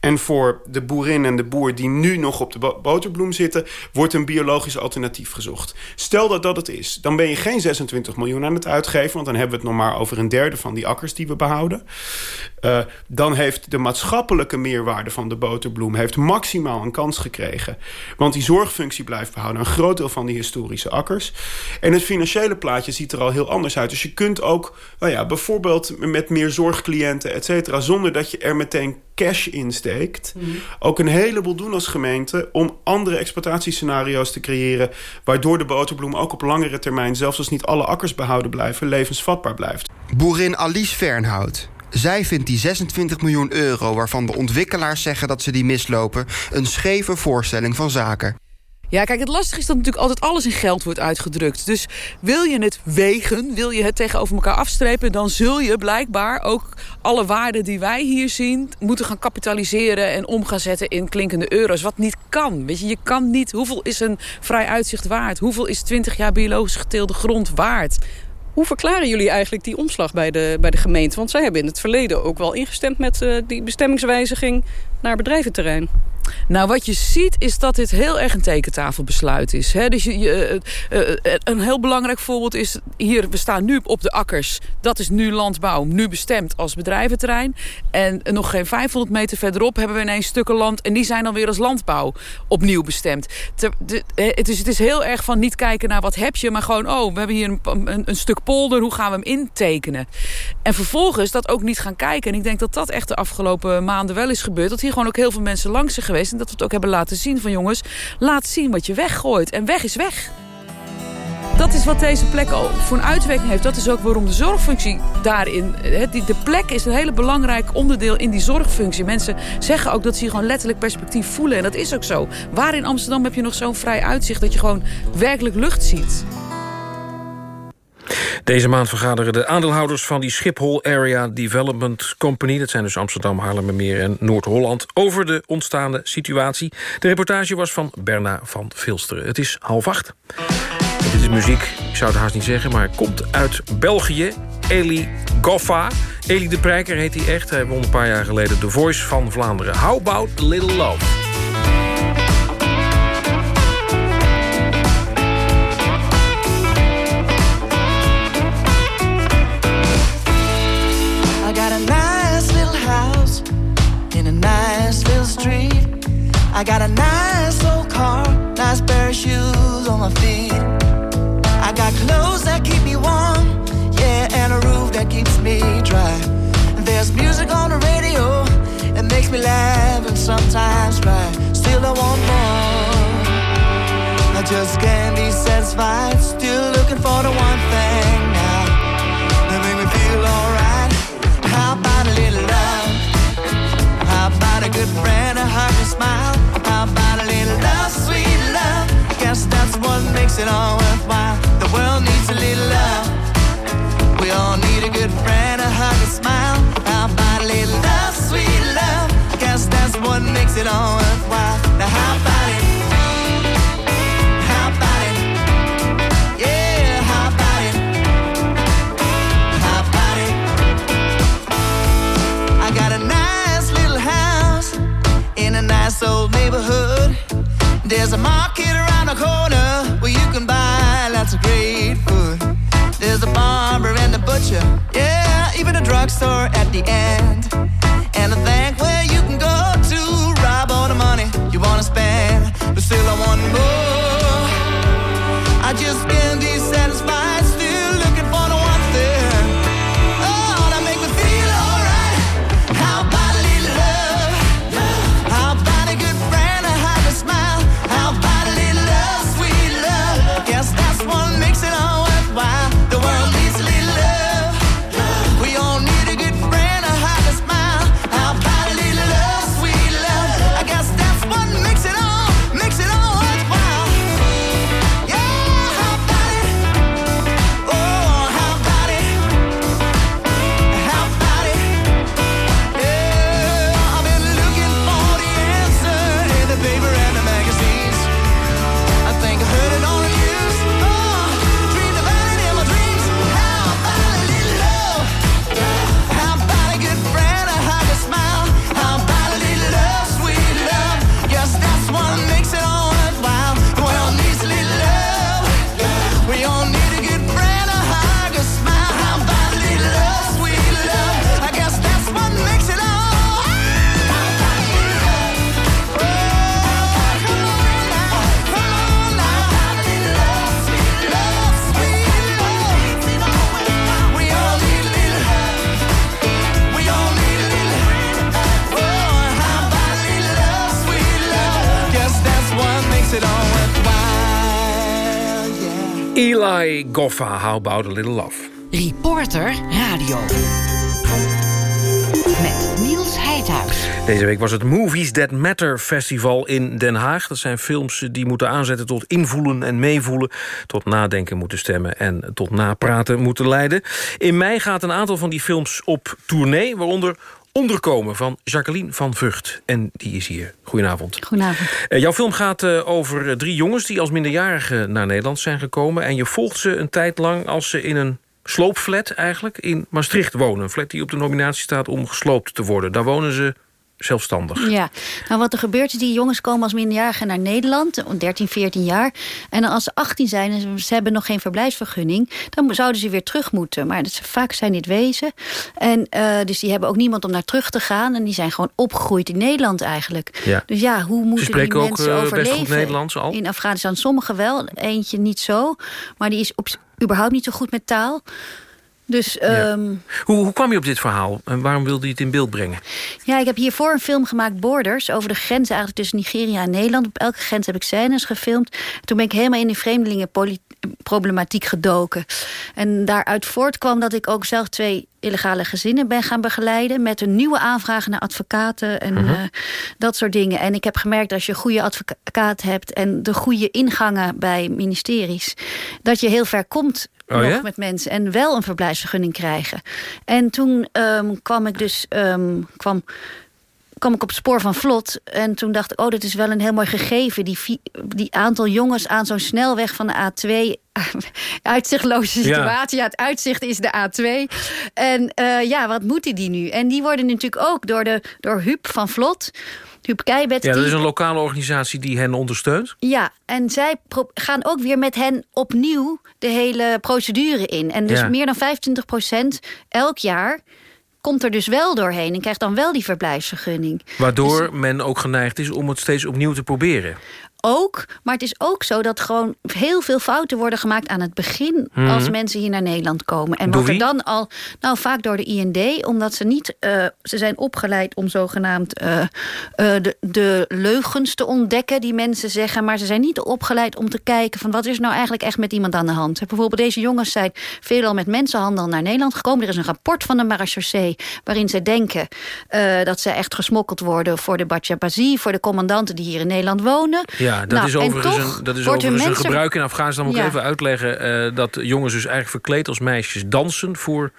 En voor de boerin en de boer die nu nog op de boterbloem zitten... wordt een biologisch alternatief gezocht. Stel dat dat het is, dan ben je geen 26 miljoen aan het uitgeven... want dan hebben we het nog maar over een derde van die akkers die we behouden. Uh, dan heeft de maatschappelijke meerwaarde van de boterbloem... heeft maximaal een kans gekregen. Want die zorgfunctie blijft behouden. Een groot deel van die historische akkers. En het financiële plaatje ziet er al heel anders uit. Dus je kunt ook nou ja, bijvoorbeeld met meer zorgcliënten, et cetera... zonder dat je er meteen cash insteekt... Mm. ook een heleboel doen als gemeente... om andere exploitatiescenario's te creëren... waardoor de boterbloem ook op langere termijn... zelfs als niet alle akkers behouden blijven... levensvatbaar blijft. Boerin Alice Fernhout. Zij vindt die 26 miljoen euro waarvan de ontwikkelaars zeggen dat ze die mislopen... een scheve voorstelling van zaken. Ja, kijk, het lastige is dat natuurlijk altijd alles in geld wordt uitgedrukt. Dus wil je het wegen, wil je het tegenover elkaar afstrepen... dan zul je blijkbaar ook alle waarden die wij hier zien... moeten gaan kapitaliseren en om gaan zetten in klinkende euro's. Wat niet kan. Weet je, je kan niet... Hoeveel is een vrij uitzicht waard? Hoeveel is 20 jaar biologisch geteelde grond waard? Hoe verklaren jullie eigenlijk die omslag bij de, bij de gemeente? Want zij hebben in het verleden ook wel ingestemd met uh, die bestemmingswijziging naar bedrijventerrein. Nou, wat je ziet is dat dit heel erg een tekentafelbesluit is. Dus je, je, uh, uh, een heel belangrijk voorbeeld is... hier, we staan nu op de akkers. Dat is nu landbouw, nu bestemd als bedrijventerrein. En nog geen 500 meter verderop hebben we ineens stukken land... en die zijn dan weer als landbouw opnieuw bestemd. Te, de, het, is, heel erg van niet kijken naar wat heb je... maar gewoon, oh, we hebben hier een, een, een stuk polder, hoe gaan we hem intekenen? En vervolgens dat ook niet gaan kijken. En ik denk dat dat echt de afgelopen maanden wel is gebeurd. Dat hier gewoon ook heel veel mensen langs zijn geweest... en dat we het ook hebben laten zien van jongens... laat zien wat je weggooit. En weg is weg. Dat is wat deze plek ook voor een uitwerking heeft. Dat is ook waarom de zorgfunctie daarin... De plek is een hele belangrijk onderdeel in die zorgfunctie. Mensen zeggen ook dat ze hier gewoon letterlijk perspectief voelen. En dat is ook zo. Waar in Amsterdam heb je nog zo'n vrij uitzicht... dat je gewoon werkelijk lucht ziet? Deze maand vergaderen de aandeelhouders van die Schiphol Area Development Company... dat zijn dus Amsterdam, Haarlemmermeer en Noord-Holland... over de ontstaande situatie. De reportage was van Berna van Vilsteren. Het is half acht. Dit is muziek, ik zou het haast niet zeggen, maar komt uit België. Eli Goffa. Eli de Prijker heet hij echt. Hij won een paar jaar geleden The Voice van Vlaanderen. How about little love? I got a nice old car, nice pair of shoes on my feet. I got clothes that keep me warm, yeah, and a roof that keeps me dry. There's music on the radio that makes me laugh and sometimes cry. Still, I want more. I just can't be satisfied. Still looking for the one thing now that make me feel alright. How about a little love? How about a good friend, a a smile? Makes it all worthwhile. The world needs a little love. We all need a good friend, a hug, a smile. How about a little love, sweet love? Guess that's what makes it all worthwhile. Now how about it? How it? Yeah, how it? How it? I got a nice little house in a nice old neighborhood. There's a market around the corner the butcher, yeah, even a drugstore at the end. And a bank where you can go to rob all the money you wanna spend. But still, I want more. I just can't be satisfied, Goffa, How About a Little Love. Reporter Radio. Met Niels Heidhuis. Deze week was het Movies That Matter Festival in Den Haag. Dat zijn films die moeten aanzetten tot invoelen en meevoelen... tot nadenken moeten stemmen en tot napraten moeten leiden. In mei gaat een aantal van die films op tournee... waaronder Onderkomen van Jacqueline van Vught. En die is hier. Goedenavond. Goedenavond. Uh, jouw film gaat uh, over uh, drie jongens die als minderjarige naar Nederland zijn gekomen. En je volgt ze een tijd lang als ze in een sloopflat eigenlijk in Maastricht wonen. Een flat die op de nominatie staat om gesloopt te worden. Daar wonen ze zelfstandig. Ja, nou wat er gebeurt is, die jongens komen als minderjarigen naar Nederland, 13, 14 jaar. En als ze 18 zijn en ze hebben nog geen verblijfsvergunning, dan zouden ze weer terug moeten. Maar dat, vaak zijn dit wezen. En uh, dus die hebben ook niemand om naar terug te gaan. En die zijn gewoon opgegroeid in Nederland eigenlijk. Ja. Dus ja, hoe moeten die ook, mensen uh, overleven? Best goed Nederlands al? In Afghanistan sommigen wel, eentje niet zo. Maar die is op, überhaupt niet zo goed met taal. Dus, ja. um, hoe, hoe kwam je op dit verhaal en waarom wilde je het in beeld brengen? Ja, ik heb hiervoor een film gemaakt, Borders... over de grens eigenlijk tussen Nigeria en Nederland. Op elke grens heb ik scènes gefilmd. Toen ben ik helemaal in de vreemdelingenproblematiek gedoken. En daaruit voortkwam dat ik ook zelf twee illegale gezinnen ben gaan begeleiden... met een nieuwe aanvragen naar advocaten en Mhm. uh, dat soort dingen. En ik heb gemerkt dat als je een goede advocaat hebt... en de goede ingangen bij ministeries... dat je heel ver komt Oh, nog ja? met mensen en wel een verblijfsvergunning krijgen. En toen um, kwam ik dus um, kwam, kwam ik op het spoor van Vlot. En toen dacht ik, oh, dit is wel een heel mooi gegeven. Die, die aantal jongens aan zo'n snelweg van de A2 [LAUGHS] uitzichtloze situatie. Ja. ja. het uitzicht is de A2. En uh, ja, wat moeten die nu? En die worden natuurlijk ook door, de, door Huub van Vlot... Huub Keibet, ja, dat is een lokale organisatie die hen ondersteunt. Ja, en zij gaan ook weer met hen opnieuw de hele procedure in. En dus Ja. meer dan 25 procent elk jaar komt er dus wel doorheen... en krijgt dan wel die verblijfsvergunning. Waardoor Dus- men ook geneigd is om het steeds opnieuw te proberen. Ook. Maar het is ook zo dat gewoon heel veel fouten worden gemaakt aan het begin... Mhm. als mensen hier naar Nederland komen. En wat er wie? dan al... Nou, vaak door de IND, omdat ze niet... eh, ze zijn opgeleid om zogenaamd eh, eh, de, de leugens te ontdekken... die mensen zeggen, maar ze zijn niet opgeleid om te kijken... van wat is nou eigenlijk echt met iemand aan de hand. Bijvoorbeeld deze jongens zijn veelal met mensenhandel naar Nederland gekomen. Er is een rapport van de marechaussee waarin ze denken... dat ze echt gesmokkeld worden voor de Bachabazi... voor de commandanten die hier in Nederland wonen... Ja, dat Nou, is en overigens, een, dat is overigens een mensen- gebruik in Afghanistan. Moet ik Ja. even uitleggen eh, dat jongens dus eigenlijk verkleed als meisjes dansen... voor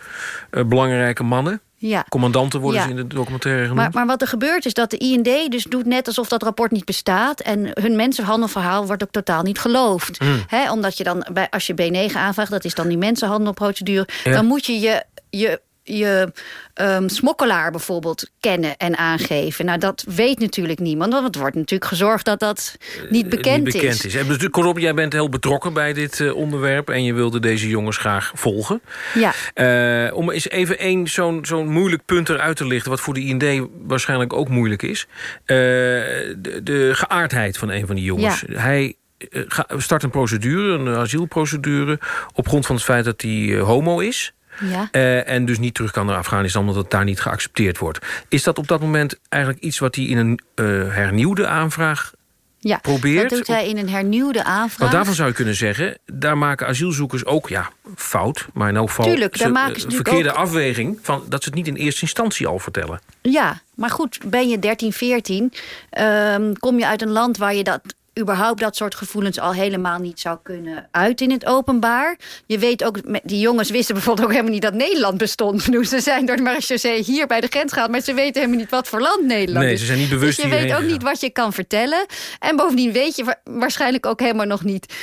eh, belangrijke mannen. Ja. Commandanten worden Ja. ze in de documentaire genoemd. Maar, maar wat er gebeurt is dat de IND dus doet net alsof dat rapport niet bestaat. En hun mensenhandelverhaal wordt ook totaal niet geloofd. Hè, omdat je dan, bij, als je B9 aanvraagt, dat is dan die mensenhandelprocedure. Ja. Dan moet je je, je, je ehm, smokkelaar bijvoorbeeld kennen en aangeven. Nou, dat weet natuurlijk niemand. Want het wordt natuurlijk gezorgd dat dat niet bekend, Eh, niet bekend is. En dus, kortom, jij bent heel betrokken bij dit eh, onderwerp... en je wilde deze jongens graag volgen. Ja. Eh, om eens even één zo'n zo'n moeilijk punt eruit te lichten... wat voor de IND waarschijnlijk ook moeilijk is. Eh, de, de geaardheid van een van die jongens. Hij eh, start een procedure, een asielprocedure... op grond van het feit dat hij eh, homo is... Ja. Eh, en dus niet terug kan naar Afghanistan... omdat het daar niet geaccepteerd wordt. Is dat op dat moment eigenlijk iets wat hij in een eh, hernieuwde aanvraag Ja, probeert? dat doet hij in een hernieuwde aanvraag. Want daarvan zou je kunnen zeggen... daar maken asielzoekers ook ja, fout... maar in elk geval Tuurlijk, daar ze- maken ze eh, verkeerde ook- afweging... Van, dat ze het niet in eerste instantie al vertellen. Ja, maar goed, ben je 13, 14... ehm, kom je uit een land waar je dat überhaupt dat soort gevoelens al helemaal niet zou kunnen uit in het openbaar. Je weet ook, die jongens wisten bijvoorbeeld ook helemaal niet dat Nederland bestond. [LAUGHS] Ze zijn door de marechaussee hier bij de grens gehaald, maar ze weten helemaal niet wat voor land Nederland Nee, is. ze zijn niet bewust Dus je weet ook niet wat je kan vertellen. En bovendien weet je wa- waarschijnlijk ook helemaal nog niet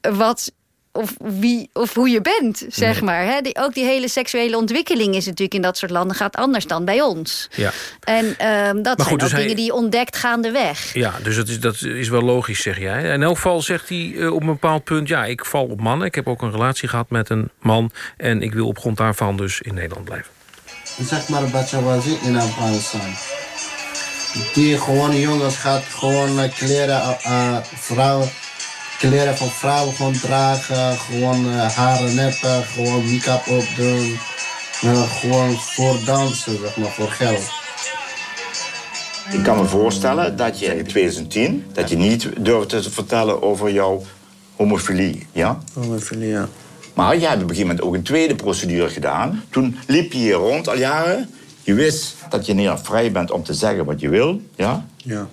wat of, wie, of hoe je bent, zeg maar. Hè? Die, ook die hele seksuele ontwikkeling is natuurlijk in dat soort landen gaat anders dan bij ons. Ja, En ehm, dat Maar goed, zijn dus ook hij- dingen die je ontdekt gaandeweg. ja dus dat is, dat is wel logisch, zeg jij. In elk geval zegt hij eh, op een bepaald punt... ja, ik val op mannen. Ik heb ook een relatie gehad met een man... en ik wil op grond daarvan dus in Nederland blijven. zeg maar Bachawazi in Afghanistan. Die gewone jongens gaat gewoon kleren, eh, eh, vrouwen, kleren van vrouwen gewoon dragen, gewoon eh, haren neppen, gewoon make-up opdoen. Eh, gewoon voor dansen, zeg maar, voor geld. Ik kan me voorstellen dat je in 2010 dat je niet durfde te vertellen over jouw homofilie, ja? Homofilie, ja. Maar je hebt op een gegeven moment ook een tweede procedure gedaan. Toen liep je hier rond al jaren. Je wist dat je Nederland vrij bent om te zeggen wat je wil, ja? Ja.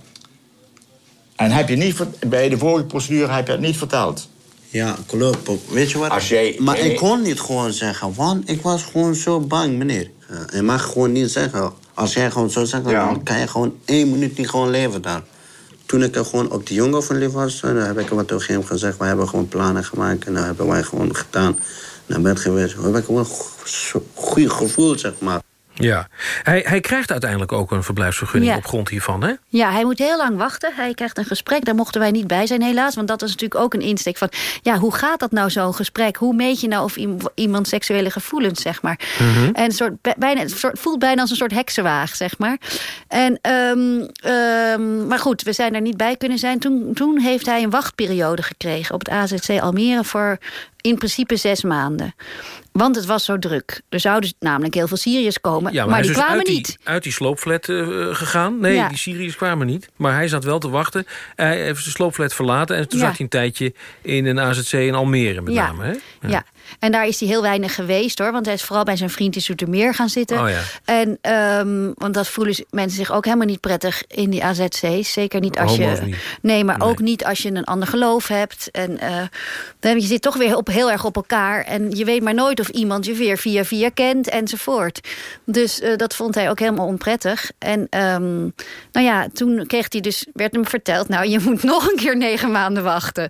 En heb je niet, bij de vorige procedure heb je het niet verteld. Ja, klopt. Weet je wat? Als jij- maar ik kon niet gewoon zeggen, want ik was gewoon zo bang, meneer. Ja, je mag gewoon niet zeggen. Als jij gewoon zo zegt, dan kan je gewoon één minuut niet gewoon leven daar. Toen ik er gewoon op die jongen verliefd was, eh, dan heb ik hem tegen hem gezegd. We hebben gewoon plannen gemaakt en dat hebben wij gewoon gedaan. Naar bed geweest. We hebben gewoon een goed gevoel, zeg maar. Ja, hij, hij krijgt uiteindelijk ook een verblijfsvergunning Ja. op grond hiervan, hè? Ja, hij moet heel lang wachten. Hij krijgt een gesprek. Daar mochten wij niet bij zijn helaas. Want dat is natuurlijk ook een insteek van... ja, hoe gaat dat nou zo'n gesprek? Hoe meet je nou of iem- iemand seksuele gevoelens, zeg maar? En een soort, bij- bijna, het soort, voelt bijna als een soort heksenwaag, zeg maar. En, ehm, ehm, maar goed, we zijn er niet bij kunnen zijn. Toen, toen heeft hij een wachtperiode gekregen op het AZC Almere... voor in principe zes maanden. Want het was zo druk. Er zouden namelijk heel veel Syriërs komen, Ja, maar, die dus kwamen uit niet. Die, uit die sloopflat eh, gegaan. Nee, Ja. die Syriërs kwamen niet. Maar hij zat wel te wachten. Hij heeft de sloopflat verlaten. En toen Ja. zat hij een tijdje in een AZC in Almere met name. Hè? Ja. En daar is hij heel weinig geweest hoor. Want hij is vooral bij zijn vriend in Zoetermeer gaan zitten. Oh ja. En, ehm, want dat voelen mensen zich ook helemaal niet prettig in die AZC's. Zeker niet als Homo's je... niet. Nee, maar ook niet als je een ander geloof hebt. En eh, dan je zit toch weer op, heel erg op elkaar. En je weet maar nooit of iemand je weer via via kent enzovoort. Dus eh, dat vond hij ook helemaal onprettig. En ehm, nou ja, toen kreeg hij dus, werd hem verteld... nou, je moet [LAUGHS] nog een keer negen maanden wachten.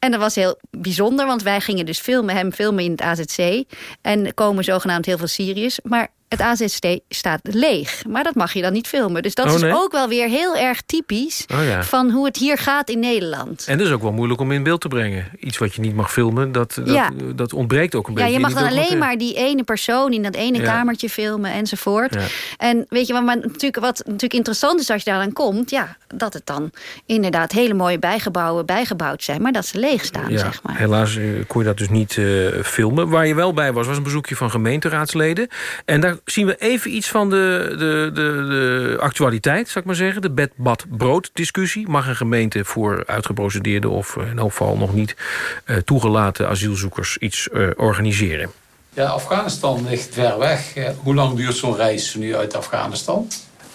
En dat was heel bijzonder, want wij gingen dus filmen, hem filmen in het AZC. En komen zogenaamd heel veel Syriërs. Maar het AZC staat leeg. Maar dat mag je dan niet filmen. Dus dat Oh, is ook wel weer heel erg typisch... Oh, ja. van hoe het hier gaat in Nederland. En dat is ook wel moeilijk om in beeld te brengen. Iets wat je niet mag filmen, dat, dat, Ja. dat ontbreekt ook een Ja, beetje. je mag dan alleen maar die ene persoon in dat ene Ja. kamertje filmen enzovoort. Ja. En weet je wat, maar natuurlijk, wat natuurlijk interessant is als je daar aan komt... ja, dat het dan inderdaad hele mooie bijgebouwen bijgebouwd zijn... maar dat ze leeg staan, Ja, zeg maar. helaas eh, kon je dat dus niet eh, filmen. Waar je wel bij was, was een bezoekje van gemeenteraadsleden. En daar zien we even iets van de, de, de, de actualiteit, zou ik maar zeggen. De bed-bad-brood discussie. Mag een gemeente voor uitgeprocedeerde of eh, in elk geval nog niet eh, toegelaten asielzoekers iets eh, organiseren? Ja, Afghanistan ligt ver weg. Hoe lang duurt zo'n reis nu uit Afghanistan?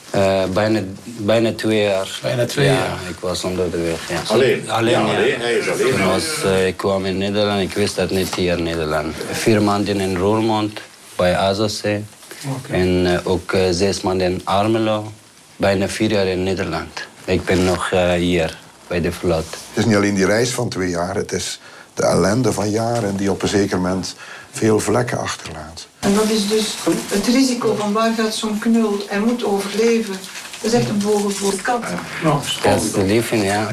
Eh, bijna, bijna twee jaar. Bijna twee ja, jaar. Ik was onder de weg. Ja. Alleen? Alleen, Ja, ja. alleen. Hij is alleen. Toen was, ik kwam in Nederland. Ik wist dat niet hier in Nederland. Vier maanden in Roermond bij En eh, ook eh, zes maanden in Armelo. Bijna vier jaar in Nederland. Ik ben nog eh, hier bij de vlot. Het is niet alleen die reis van twee jaar, het is de ellende van jaren die op een zeker moment veel vlekken achterlaat. En dat is dus het risico van waar gaat zo'n knul en moet overleven. Dat is echt een vogel voor de kat. Dat is de leven, ja.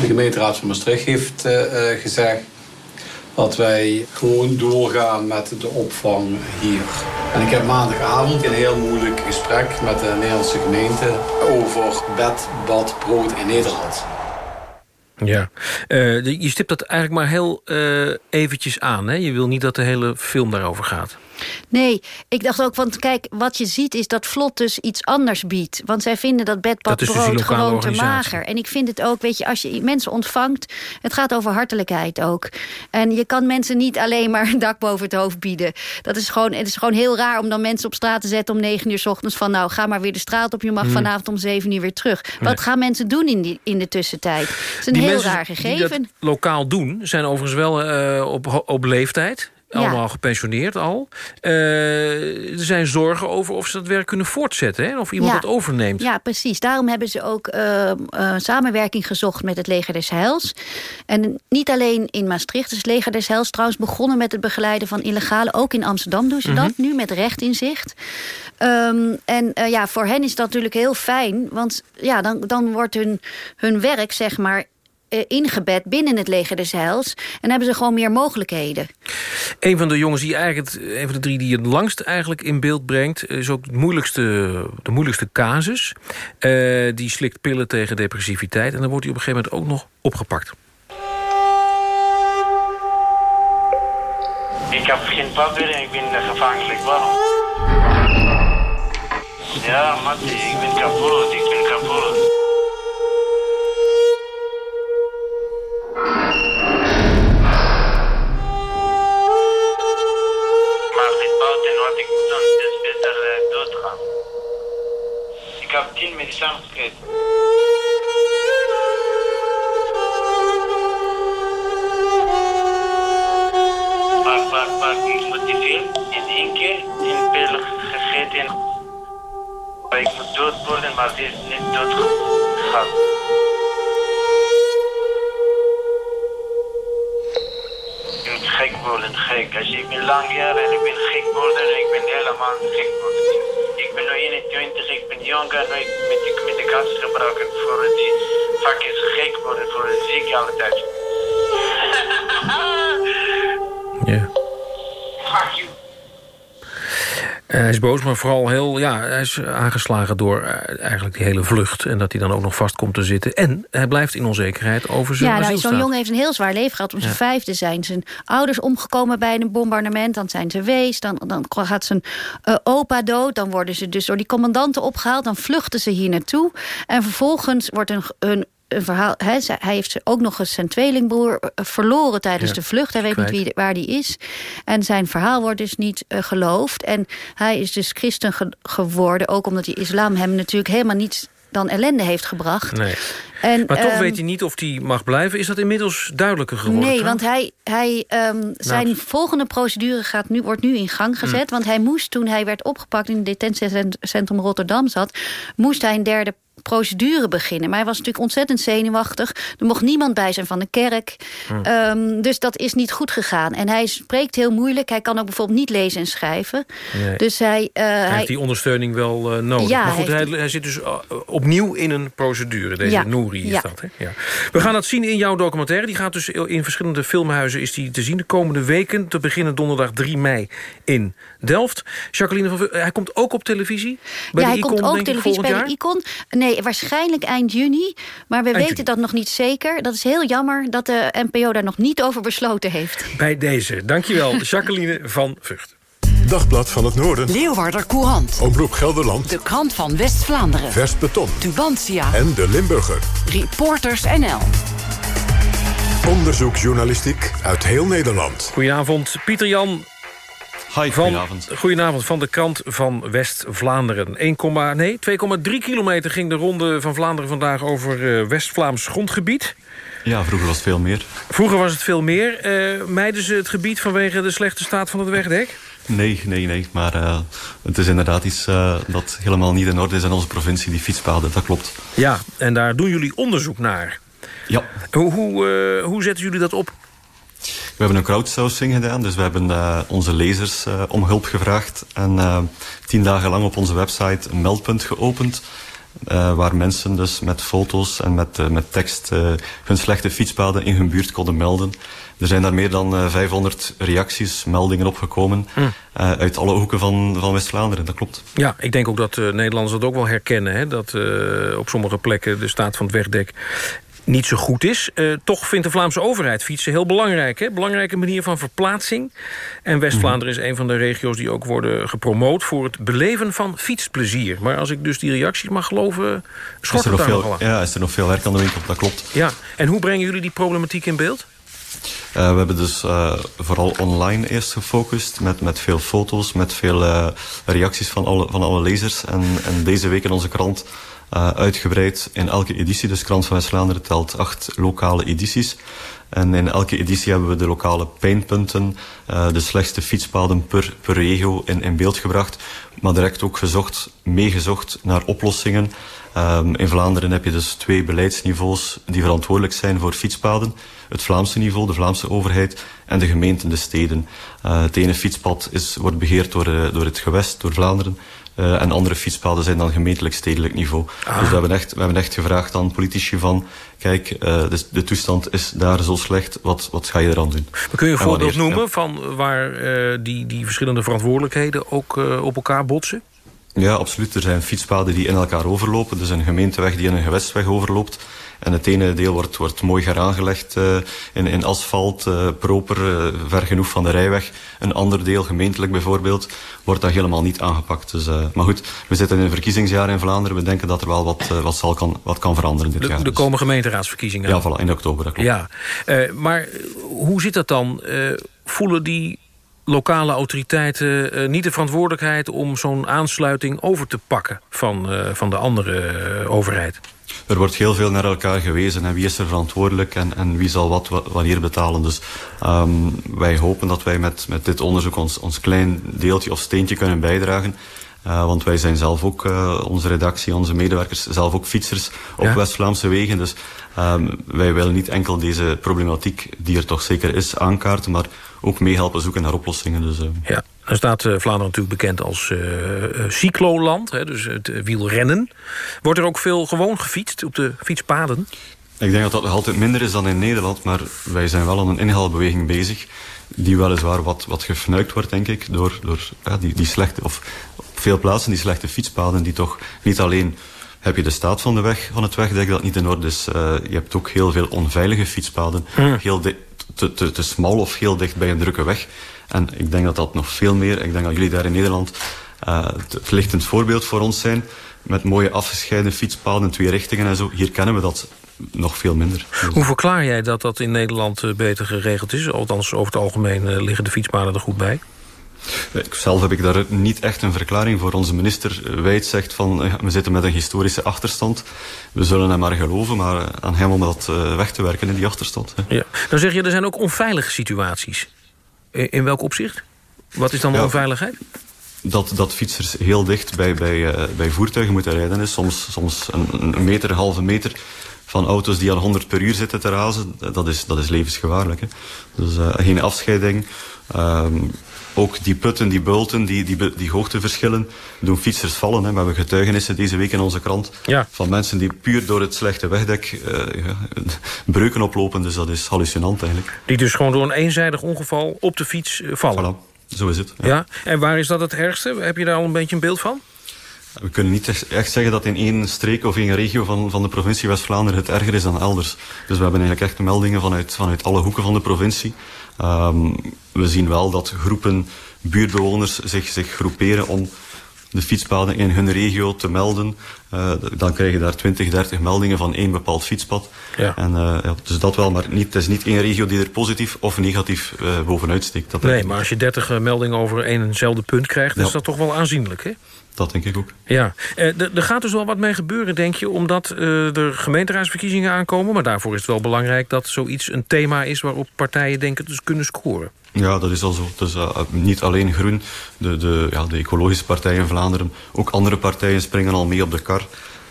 De gemeenteraad van Maastricht heeft eh, eh, gezegd dat wij gewoon doorgaan met de opvang hier. En ik heb maandagavond een heel moeilijk gesprek met de Nederlandse gemeente over bed, bad, brood in Nederland. Ja, Eh, je stipt dat eigenlijk maar heel eh, eventjes aan. Hè? Je wil niet dat de hele film daarover gaat. Nee, ik dacht ook, want kijk, wat je ziet is dat Vlot dus iets anders biedt. Want zij vinden dat is dus die gewoon te mager. En ik vind het ook, weet je, als je mensen ontvangt... het gaat over hartelijkheid ook. En je kan mensen niet alleen maar een dak boven het hoofd bieden. Dat is gewoon, het is gewoon heel raar om dan mensen op straat te zetten... om negen uur 's ochtends van, nou, ga maar weer de straat op. Je mag Hmm. vanavond om zeven uur weer terug. Nee. Wat gaan mensen doen in, die, in de tussentijd? Het is een Die heel mensen raar die gegeven. dat lokaal doen, zijn overigens wel eh, op, op leeftijd. Ja. Allemaal gepensioneerd al. Eh, er zijn zorgen over of ze dat werk kunnen voortzetten. Hè? Of iemand Ja. dat overneemt. Ja, precies. Daarom hebben ze ook eh, eh, samenwerking gezocht met het Leger des Heils. En niet alleen in Maastricht. Dus het Leger des Heils trouwens begonnen met het begeleiden van illegale. Ook in Amsterdam doen ze Mhm. dat, nu met recht in zicht. Ehm, en eh, ja, voor hen is dat natuurlijk heel fijn. Want ja, dan, dan wordt hun, hun werk, zeg maar... eh, ingebed binnen het leger des Heils. En hebben ze gewoon meer mogelijkheden. Een van de jongens die eigenlijk een van de drie die het langst eigenlijk in beeld brengt, is ook het moeilijkste, de moeilijkste casus. Eh, die slikt pillen tegen depressiviteit en dan wordt hij op een gegeven moment ook nog opgepakt. Ik heb geen papier en ik ben gevankelijk. Waarom? Ja, Matti, ik ben kapot. Ik ben kapot. Maar, maar, maar ik moet te veel in één keer in pillen gegeten. Maar ik moet dood worden, maar is niet dood. Je moet gek worden, gek. Als ik ben lang jaar en ik ben gek geworden en ik ben helemaal gek geworden. Ik ben nu 21, ik ben jong en nooit met de, gas gebruiken voor die fucking gek worden, voor de ziek alle hij is boos, maar vooral heel... Ja, hij is aangeslagen door eh, eigenlijk die hele vlucht. En dat hij dan ook nog vast komt te zitten. En hij blijft in onzekerheid over zijn Ja, nou, zo'n jongen heeft een heel zwaar leven gehad. Om zijn Ja. vijfde zijn zijn ouders omgekomen bij een bombardement. Dan zijn ze wees. Dan, dan gaat zijn eh, opa dood. Dan worden ze dus door die commandanten opgehaald. Dan vluchten ze hier naartoe. En vervolgens wordt een, een, een verhaal... Hij, hij heeft ook nog eens zijn tweelingbroer eh, verloren tijdens Ja, de vlucht. Hij weet kwijt. niet wie, waar die is. En zijn verhaal wordt dus niet eh, geloofd. En hij is dus christen ge- geworden. Ook omdat die islam hem natuurlijk helemaal niet dan ellende heeft gebracht. Nee. En, maar toch ehm, weet hij niet of hij mag blijven. Is dat inmiddels duidelijker geworden? Nee, want hij, hij, ehm, zijn Nou. volgende procedure gaat nu, wordt nu in gang gezet. Mm. Want hij moest, toen hij werd opgepakt in het detentiecentrum Rotterdam zat... moest hij een derde procedure beginnen. Maar hij was natuurlijk ontzettend zenuwachtig. Er mocht niemand bij zijn van de kerk. Mm. Ehm, dus dat is niet goed gegaan. En hij spreekt heel moeilijk. Hij kan ook bijvoorbeeld niet lezen en schrijven. Nee. Dus hij... eh, Hij heeft die ondersteuning wel eh, nodig. Ja, maar goed, hij, hij zit dus uh, opnieuw in een procedure. Deze Ja. Nouri is Ja. dat. Hè? Ja. We gaan dat zien in jouw documentaire. Die gaat dus in verschillende filmhuizen is die te zien de komende weken. Te beginnen donderdag 3 mei in Delft. Jacqueline van hij komt ook op televisie? Bij ja, de hij Icon, komt ook televisie bij de Icon. Nee, waarschijnlijk eind juni. Maar we weten juni. dat nog niet zeker. Dat is heel jammer dat de NPO daar nog niet over besloten heeft. Bij deze. Dankjewel, [LAUGHS] Jacqueline van Vught. Dagblad van het Noorden. Leeuwarder Courant. Omroep Gelderland. De krant van West-Vlaanderen. Vers beton. Tubantia. En de Limburger. Reporters NL. Onderzoeksjournalistiek uit heel Nederland. Goedenavond, Pieter Jan. Hi, van, goedenavond. Goedenavond, van de krant van West-Vlaanderen. 1, nee, 2,3 kilometer ging de ronde van Vlaanderen vandaag over eh, West-Vlaams grondgebied. Ja, vroeger was het veel meer. Vroeger was het veel meer. Eh mijden ze het gebied vanwege de slechte staat van het wegdek? Nee, nee, nee. Maar eh, het is inderdaad iets dat helemaal niet in orde is in onze provincie, die fietspaden. Dat klopt. Ja, en daar doen jullie onderzoek naar. Ja. Hoe, hoe, hoe zetten jullie dat op? We hebben een crowdsourcing gedaan, dus we hebben eh, onze lezers eh, om hulp gevraagd. En eh, tien dagen lang op onze website een meldpunt geopend. waar mensen dus met foto's en met, met tekst hun slechte fietspaden in hun buurt konden melden. Er zijn daar meer dan eh, 500 reacties, meldingen opgekomen Hm. eh, uit alle hoeken van, van West-Vlaanderen. Dat klopt. Ja, ik denk ook dat Nederlanders dat ook wel herkennen. Hè? Dat op sommige plekken de staat van het wegdek niet zo goed is. Eh, toch vindt de Vlaamse overheid fietsen heel belangrijk. Hè? Belangrijke manier van verplaatsing. En West-Vlaanderen is een van de regio's die ook worden gepromoot... voor het beleven van fietsplezier. Maar als ik dus die reacties mag geloven, schort Is er, nog veel, ja, is er nog veel werk aan de winkel, dat klopt. Ja, en hoe brengen jullie die problematiek in beeld? Eh, we hebben dus eh, vooral online eerst gefocust met, met veel foto's, met veel eh, reacties van alle, van alle lezers. En, en deze week in onze krant uitgebreid in elke editie. Dus Krant van West-Vlaanderen telt acht lokale edities. En in elke editie hebben we de lokale pijnpunten, de slechtste fietspaden per, per regio in, in beeld gebracht. Maar direct ook gezocht, meegezocht naar oplossingen. Um, in Vlaanderen heb je dus twee beleidsniveaus die verantwoordelijk zijn voor fietspaden. Het Vlaamse niveau, de Vlaamse overheid, en de gemeenten, de steden. Uh, het ene fietspad is, wordt beheerd door, uh, door het gewest, door Vlaanderen. Uh, en andere fietspaden zijn dan gemeentelijk, stedelijk niveau. Ah. Dus we hebben, echt, we hebben echt gevraagd aan politici van... kijk, de, de toestand is daar zo slecht, wat, wat ga je eraan doen? Maar kun je een En voorbeeld wanneer- noemen van waar die, die verschillende verantwoordelijkheden ook op elkaar botsen? Ja, absoluut. Er zijn fietspaden die in elkaar overlopen. Dus een gemeenteweg die in een gewestweg overloopt. En het ene deel wordt, wordt mooi heraangelegd uh, in, in asfalt, uh, proper, uh, ver genoeg van de rijweg. Een ander deel, gemeentelijk bijvoorbeeld, wordt dan helemaal niet aangepakt. Dus, maar goed, we zitten in een verkiezingsjaar in Vlaanderen. We denken dat er wel wat, wat, zal kan, wat kan veranderen dit De, jaar. de komen gemeenteraadsverkiezingen. Ja, voilà, in oktober, dat klopt. Ja, maar hoe zit dat dan? Voelen die lokale autoriteiten uh, niet de verantwoordelijkheid... om zo'n aansluiting over te pakken van, uh, van de andere uh, overheid? Er wordt heel veel naar elkaar gewezen. En wie is er verantwoordelijk en, en wie zal wat wanneer betalen. Dus um, wij hopen dat wij met, met dit onderzoek ons, ons klein deeltje of steentje kunnen bijdragen. Uh, want wij zijn zelf ook, uh, onze redactie, onze medewerkers, zelf ook fietsers op Ja. West-Vlaamse wegen. Dus um, wij willen niet enkel deze problematiek, die er toch zeker is, aankaarten, maar ook meehelpen zoeken naar oplossingen. Dus, eh, Ja, dan staat eh, Vlaanderen natuurlijk bekend als eh eh, cycloland, hè, dus het wielrennen. Wordt er ook veel gewoon gefietst op de fietspaden? Ik denk dat dat nog altijd minder is dan in Nederland, maar wij zijn wel aan een inhaalbeweging bezig. Die weliswaar wat, wat gefnuikt wordt, denk ik, door, door ja, die, die slechte, of op veel plaatsen die slechte fietspaden, die toch niet alleen heb je de staat van de weg, van het wegdek dat niet in orde is. Je hebt ook heel veel onveilige fietspaden. Hmm. Heel te, te, te smal of heel dicht bij een drukke weg. En ik denk dat dat nog veel meer, ik denk dat jullie daar in Nederland eh, het het lichtend voorbeeld voor ons zijn. Met mooie afgescheiden fietspaden in twee richtingen en zo. Hier kennen we dat nog veel minder. Hoe verklaar jij dat dat in Nederland eh, beter geregeld is? Althans, over het algemeen eh, liggen de fietspaden er goed bij. Zelf heb ik daar niet echt een verklaring voor. Onze minister Wijt zegt van we zitten met een historische achterstand. We zullen hem maar geloven, maar aan hem om dat weg te werken in die achterstand. Ja. Dan zeg je, er zijn ook onveilige situaties. In, welk opzicht? Wat is dan Ja. onveiligheid? Dat, dat fietsers heel dicht bij, bij, eh, bij voertuigen moeten rijden is. Soms, soms een, een meter, een halve meter van auto's die aan 100 per uur zitten te razen. Dat is, dat is levensgevaarlijk. Hè. Dus eh, geen afscheiding. Ehm, ook die putten, die bulten, die, die, die hoogteverschillen doen fietsers vallen. Hè. We hebben getuigenissen deze week in onze krant Ja. van mensen die puur door het slechte wegdek eh, ja, breuken oplopen. Dus dat is hallucinant eigenlijk. Die dus gewoon door een eenzijdig ongeval op de fiets vallen. Zo is het. Ja. En waar is dat het ergste? Heb je daar al een beetje een beeld van? We kunnen niet echt- zeggen dat in één streek of één regio van, van de provincie West-Vlaanderen het erger is dan elders. Dus we hebben eigenlijk echt meldingen vanuit, vanuit alle hoeken van de provincie. Ehm, we zien wel dat groepen buurtbewoners zich, zich groeperen om de fietspaden in hun regio te melden. Eh, dan krijg je daar 20, 30 meldingen van één bepaald fietspad. Ja. En, eh, ja, dus dat wel, maar niet, het is niet één regio die er positief of negatief eh, bovenuit steekt. Dat Nee, maar als je 30 eh, meldingen over één en hetzelfde punt krijgt... Ja. is dat toch wel aanzienlijk, hè? Dat denk ik ook. Ja, Eh, er gaat dus wel wat mee gebeuren, denk je... omdat eh, er gemeenteraadsverkiezingen aankomen. Maar daarvoor is het wel belangrijk dat zoiets een thema is... waarop partijen denken te kunnen scoren. Ja, dat is al zo. Dus uh, niet alleen Groen, de, de, ja, de ecologische partijen in Vlaanderen, ook andere partijen springen al mee op de kar.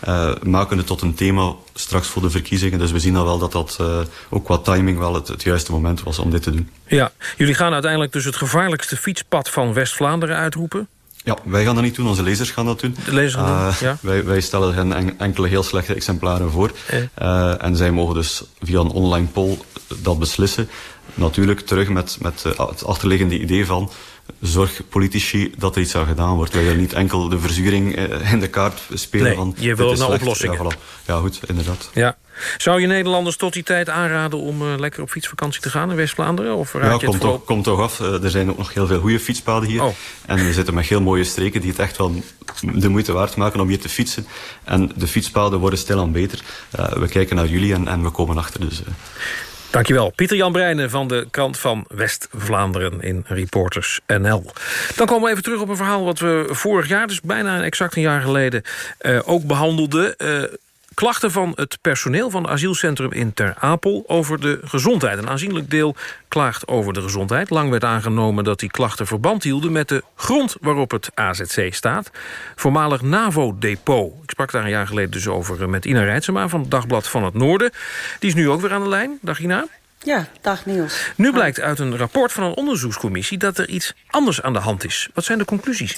Uh, maken het tot een thema straks voor de verkiezingen. Dus we zien al wel dat dat uh, ook qua timing wel het, het juiste moment was om dit te doen. Ja, jullie gaan uiteindelijk dus het gevaarlijkste fietspad van West-Vlaanderen uitroepen. Ja, wij gaan dat niet doen, onze lezers gaan dat doen. De lezers gaan dat doen, ja. [LAUGHS] wij, wij stellen hen en, enkele heel slechte exemplaren voor. Eh. en zij mogen dus via een online poll dat beslissen. Natuurlijk terug met, met het achterliggende idee van zorg politici dat er iets aan gedaan wordt. Wij willen niet enkel de verzuring in de kaart spelen. Nee, van, je wil naar slecht. oplossingen. Ja, voilà. ja, goed, inderdaad. Ja. Zou je Nederlanders tot die tijd aanraden om uh, lekker op fietsvakantie te gaan in West-Vlaanderen? Of raad Ja, je komt, toch, komt toch af. Uh, er zijn ook nog heel veel goede fietspaden hier. Oh. En we zitten met heel mooie streken die het echt wel de moeite waard maken om hier te fietsen. En de fietspaden worden stilaan beter. Uh, we kijken naar jullie en, en we komen achter. Dus, Dankjewel. Pieter Jan Breijnen van de krant van West-Vlaanderen in Reporters NL. Dan komen we even terug op een verhaal wat we vorig jaar, dus bijna exact een jaar geleden, uh, ook behandelden. Uh, klachten van het personeel van het asielcentrum in Ter Apel over de gezondheid. Een aanzienlijk deel klaagt over de gezondheid. Lang werd aangenomen dat die klachten verband hielden met de grond waarop het AZC staat. Voormalig NAVO-depot. Ik sprak daar een jaar geleden dus over met Ina Rijtsema van het Dagblad van het Noorden. Die is nu ook weer aan de lijn. Dag Ina. Ja, dag Niels. Nu blijkt uit een rapport van een onderzoekscommissie dat er iets anders aan de hand is. Wat zijn de conclusies?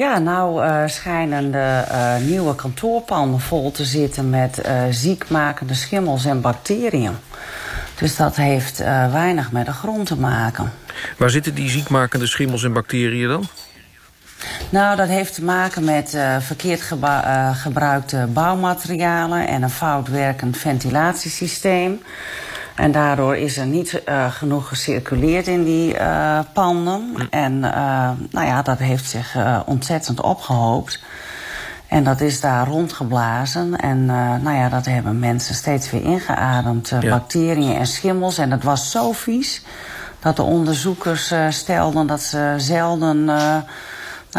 Ja, nou uh, schijnen de uh, nieuwe kantoorpanden vol te zitten met uh, ziekmakende schimmels en bacteriën. Dus dat heeft weinig met de grond te maken. Waar zitten die ziekmakende schimmels en bacteriën dan? Nou, dat heeft te maken met verkeerd gebruikte bouwmaterialen... en een fout werkend ventilatiesysteem. En daardoor is er niet uh, genoeg gecirculeerd in die uh, panden. En uh, nou ja, dat heeft zich ontzettend opgehoopt. En dat is daar rondgeblazen. En nou ja, dat hebben mensen steeds weer ingeademd. Ja. Bacteriën en schimmels. En dat was zo vies dat de onderzoekers stelden dat ze zelden nou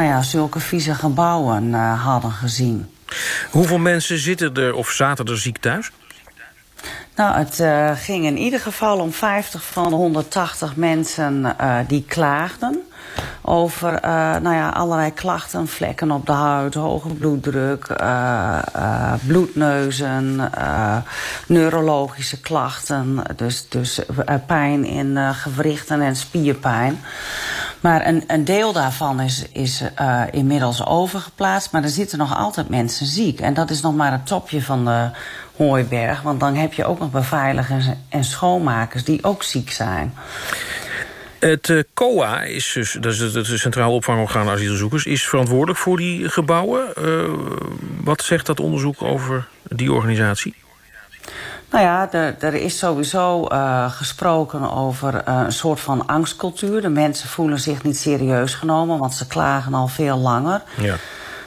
ja, zulke vieze gebouwen hadden gezien. Hoeveel mensen zitten er of zaten er ziek thuis? Nou, het uh, ging in ieder geval om 50 van de 180 mensen uh, die klaagden over eh, nou ja, allerlei klachten, vlekken op de huid, hoge bloeddruk, eh, eh, bloedneuzen, eh, neurologische klachten, dus, dus eh, pijn in eh, gewrichten en spierpijn. Maar een, een deel daarvan is, is eh, inmiddels overgeplaatst, maar er zitten nog altijd mensen ziek. En dat is nog maar het topje van de hooiberg, want dan heb je ook nog beveiligers en schoonmakers die ook ziek zijn. Het eh, COA, is dus, dat is het Centraal Opvangorgaan Asielzoekers... is verantwoordelijk voor die gebouwen. Eh, wat zegt dat onderzoek over die organisatie? Nou ja, er, er is sowieso eh, gesproken over een soort van angstcultuur. De mensen voelen zich niet serieus genomen, want ze klagen al veel langer. Ja.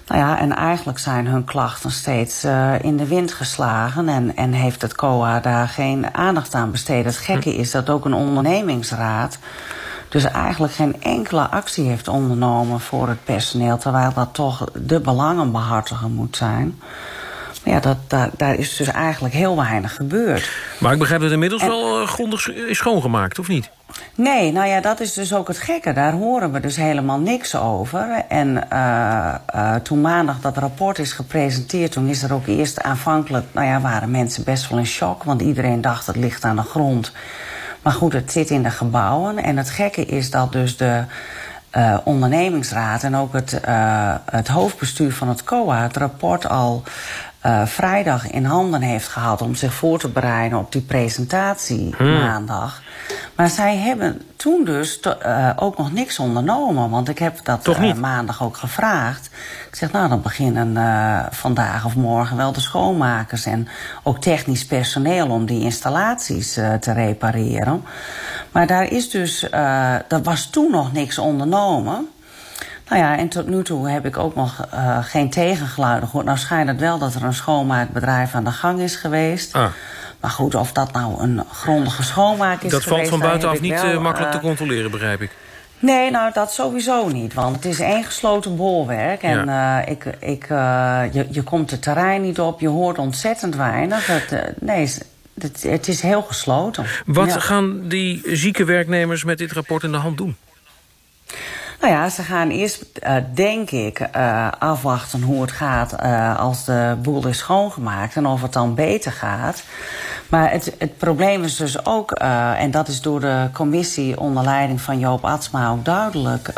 Nou ja, en eigenlijk zijn hun klachten steeds eh, in de wind geslagen... En, en heeft het COA daar geen aandacht aan besteed. Het gekke is dat ook een ondernemingsraad... dus eigenlijk geen enkele actie heeft ondernomen voor het personeel... terwijl dat toch de belangenbehartiger moet zijn... Maar ja, dat, daar, daar is dus eigenlijk heel weinig gebeurd. Maar ik begrijp dat het inmiddels wel eh, grondig is schoongemaakt, of niet? Nee, nou ja, dat is dus ook het gekke. Daar horen we dus helemaal niks over. En eh, eh, toen maandag dat rapport is gepresenteerd... toen is er ook eerst aanvankelijk... nou ja, waren mensen best wel in shock... want iedereen dacht het ligt aan de grond. Maar goed, het zit in de gebouwen. En het gekke is dat dus de... ondernemingsraad en ook het, het hoofdbestuur van het COA... het rapport al eh, vrijdag in handen heeft gehad... om zich voor te bereiden op die presentatie Hmm. maandag. Maar zij hebben toen dus eh, ook nog niks ondernomen. Want ik heb dat eh, maandag ook gevraagd. Ik zeg, nou, dan beginnen vandaag of morgen wel de schoonmakers... en ook technisch personeel om die installaties te repareren. Maar daar is dus, er was toen nog niks ondernomen... Nou ja, en tot nu toe heb ik ook nog eh, geen tegengeluiden gehoord. Nou schijnt het wel dat er een schoonmaakbedrijf aan de gang is geweest. Ah. Maar goed, of dat nou een grondige schoonmaak is dat valt van buitenaf niet wel, eh, makkelijk eh, te controleren, begrijp ik. Nee, nou dat sowieso niet. Want het is één gesloten bolwerk. En ik, ik, je, je komt het terrein niet op. Je hoort ontzettend weinig. Het, nee, het, het is heel gesloten. Wat Ja. gaan die zieke werknemers met dit rapport in de hand doen? Nou ja, ze gaan eerst, eh, denk ik, eh, afwachten hoe het gaat eh, als de boel is schoongemaakt en of het dan beter gaat. Maar het, het probleem is dus ook, en dat is door de commissie onder leiding van Joop Atsma ook duidelijk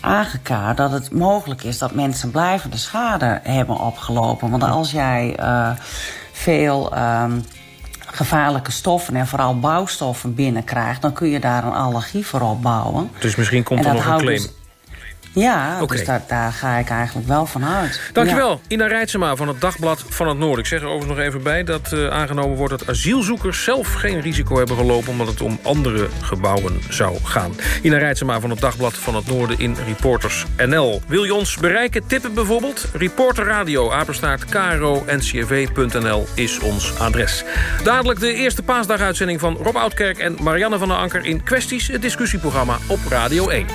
aangekaart, dat het mogelijk is dat mensen blijvende schade hebben opgelopen. Want als jij veel. ehm, gevaarlijke stoffen en vooral bouwstoffen binnenkrijgt... dan kun je daar een allergie voor opbouwen. Dus misschien komt En er nog een claim. dus- Ja, dus daar, daar ga ik eigenlijk wel van uit. Dankjewel, Ina Rijtsema van het Dagblad van het Noorden. Ik zeg er overigens nog even bij dat eh, aangenomen wordt... dat asielzoekers zelf geen risico hebben gelopen... omdat het om andere gebouwen zou gaan. Ina Rijtsema van het Dagblad van het Noorden in Reporters NL. Wil je ons bereiken, tippen bijvoorbeeld? Reporter Radio, apenstaart is ons adres. Dadelijk de eerste paasdaguitzending van Rob Oudkerk... en Marianne van der Anker in Kwesties, het discussieprogramma op Radio 1.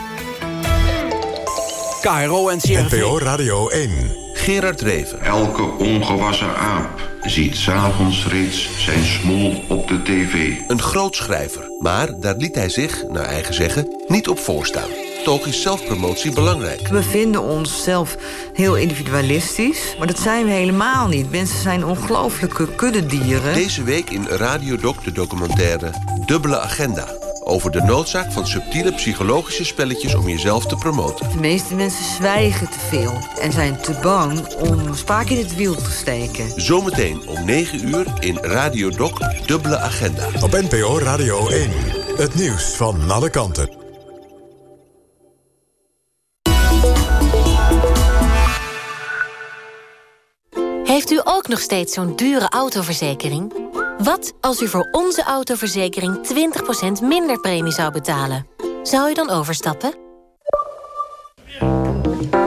KRO en NPO Radio 1. Gerard Reven. Elke ongewassen aap ziet s'avonds reeds zijn smol op de tv. Een groot schrijver, maar daar liet hij zich, naar eigen zeggen, niet op voorstaan. Toch is zelfpromotie belangrijk. We vinden onszelf heel individualistisch, maar dat zijn we helemaal niet. Mensen zijn ongelooflijke kuddedieren. Deze week in Radiodoc de documentaire Dubbele Agenda. Over de noodzaak van subtiele psychologische spelletjes om jezelf te promoten. De meeste mensen zwijgen te veel en zijn te bang om spaak in het wiel te steken. Zometeen om 9 uur in Radiodoc Dubbele Agenda. Op NPO Radio 1. Het nieuws van alle kanten. Heeft u ook nog steeds zo'n dure autoverzekering? Wat als u voor onze autoverzekering 20% minder premie zou betalen? Zou u dan overstappen?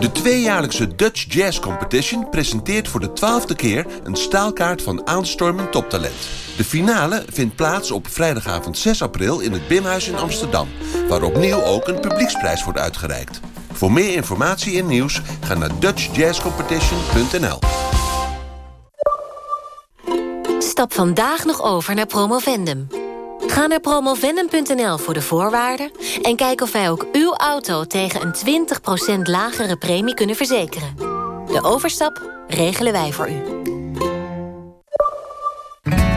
De tweejaarlijkse Dutch Jazz Competition presenteert voor de twaalfde keer een staalkaart van aanstormend toptalent. De finale vindt plaats op vrijdagavond 6 april in het Bimhuis in Amsterdam, waar opnieuw ook een publieksprijs wordt uitgereikt. Voor meer informatie en nieuws ga naar dutchjazzcompetition.nl. Stap vandaag nog over naar Promovendum. Ga naar promovenum.nl voor de voorwaarden... en kijk of wij ook uw auto tegen een 20% lagere premie kunnen verzekeren. De overstap regelen wij voor u.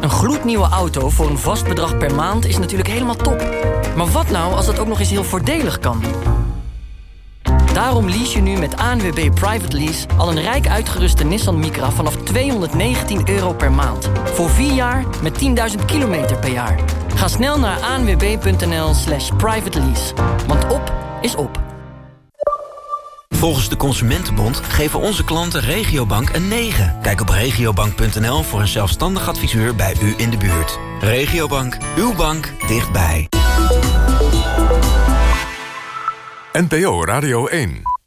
Een gloednieuwe auto voor een vast bedrag per maand is natuurlijk helemaal top. Maar wat nou als dat ook nog eens heel voordelig kan? Daarom lease je nu met ANWB Private Lease al een rijk uitgeruste Nissan Micra vanaf 219 euro per maand. Voor 4 jaar met 10.000 kilometer per jaar. Ga snel naar anwb.nl slash private lease. Want op is op. Volgens de Consumentenbond geven onze klanten Regiobank een 9. Kijk op regiobank.nl voor een zelfstandig adviseur bij u in de buurt. Regiobank, uw bank dichtbij. NPO Radio 1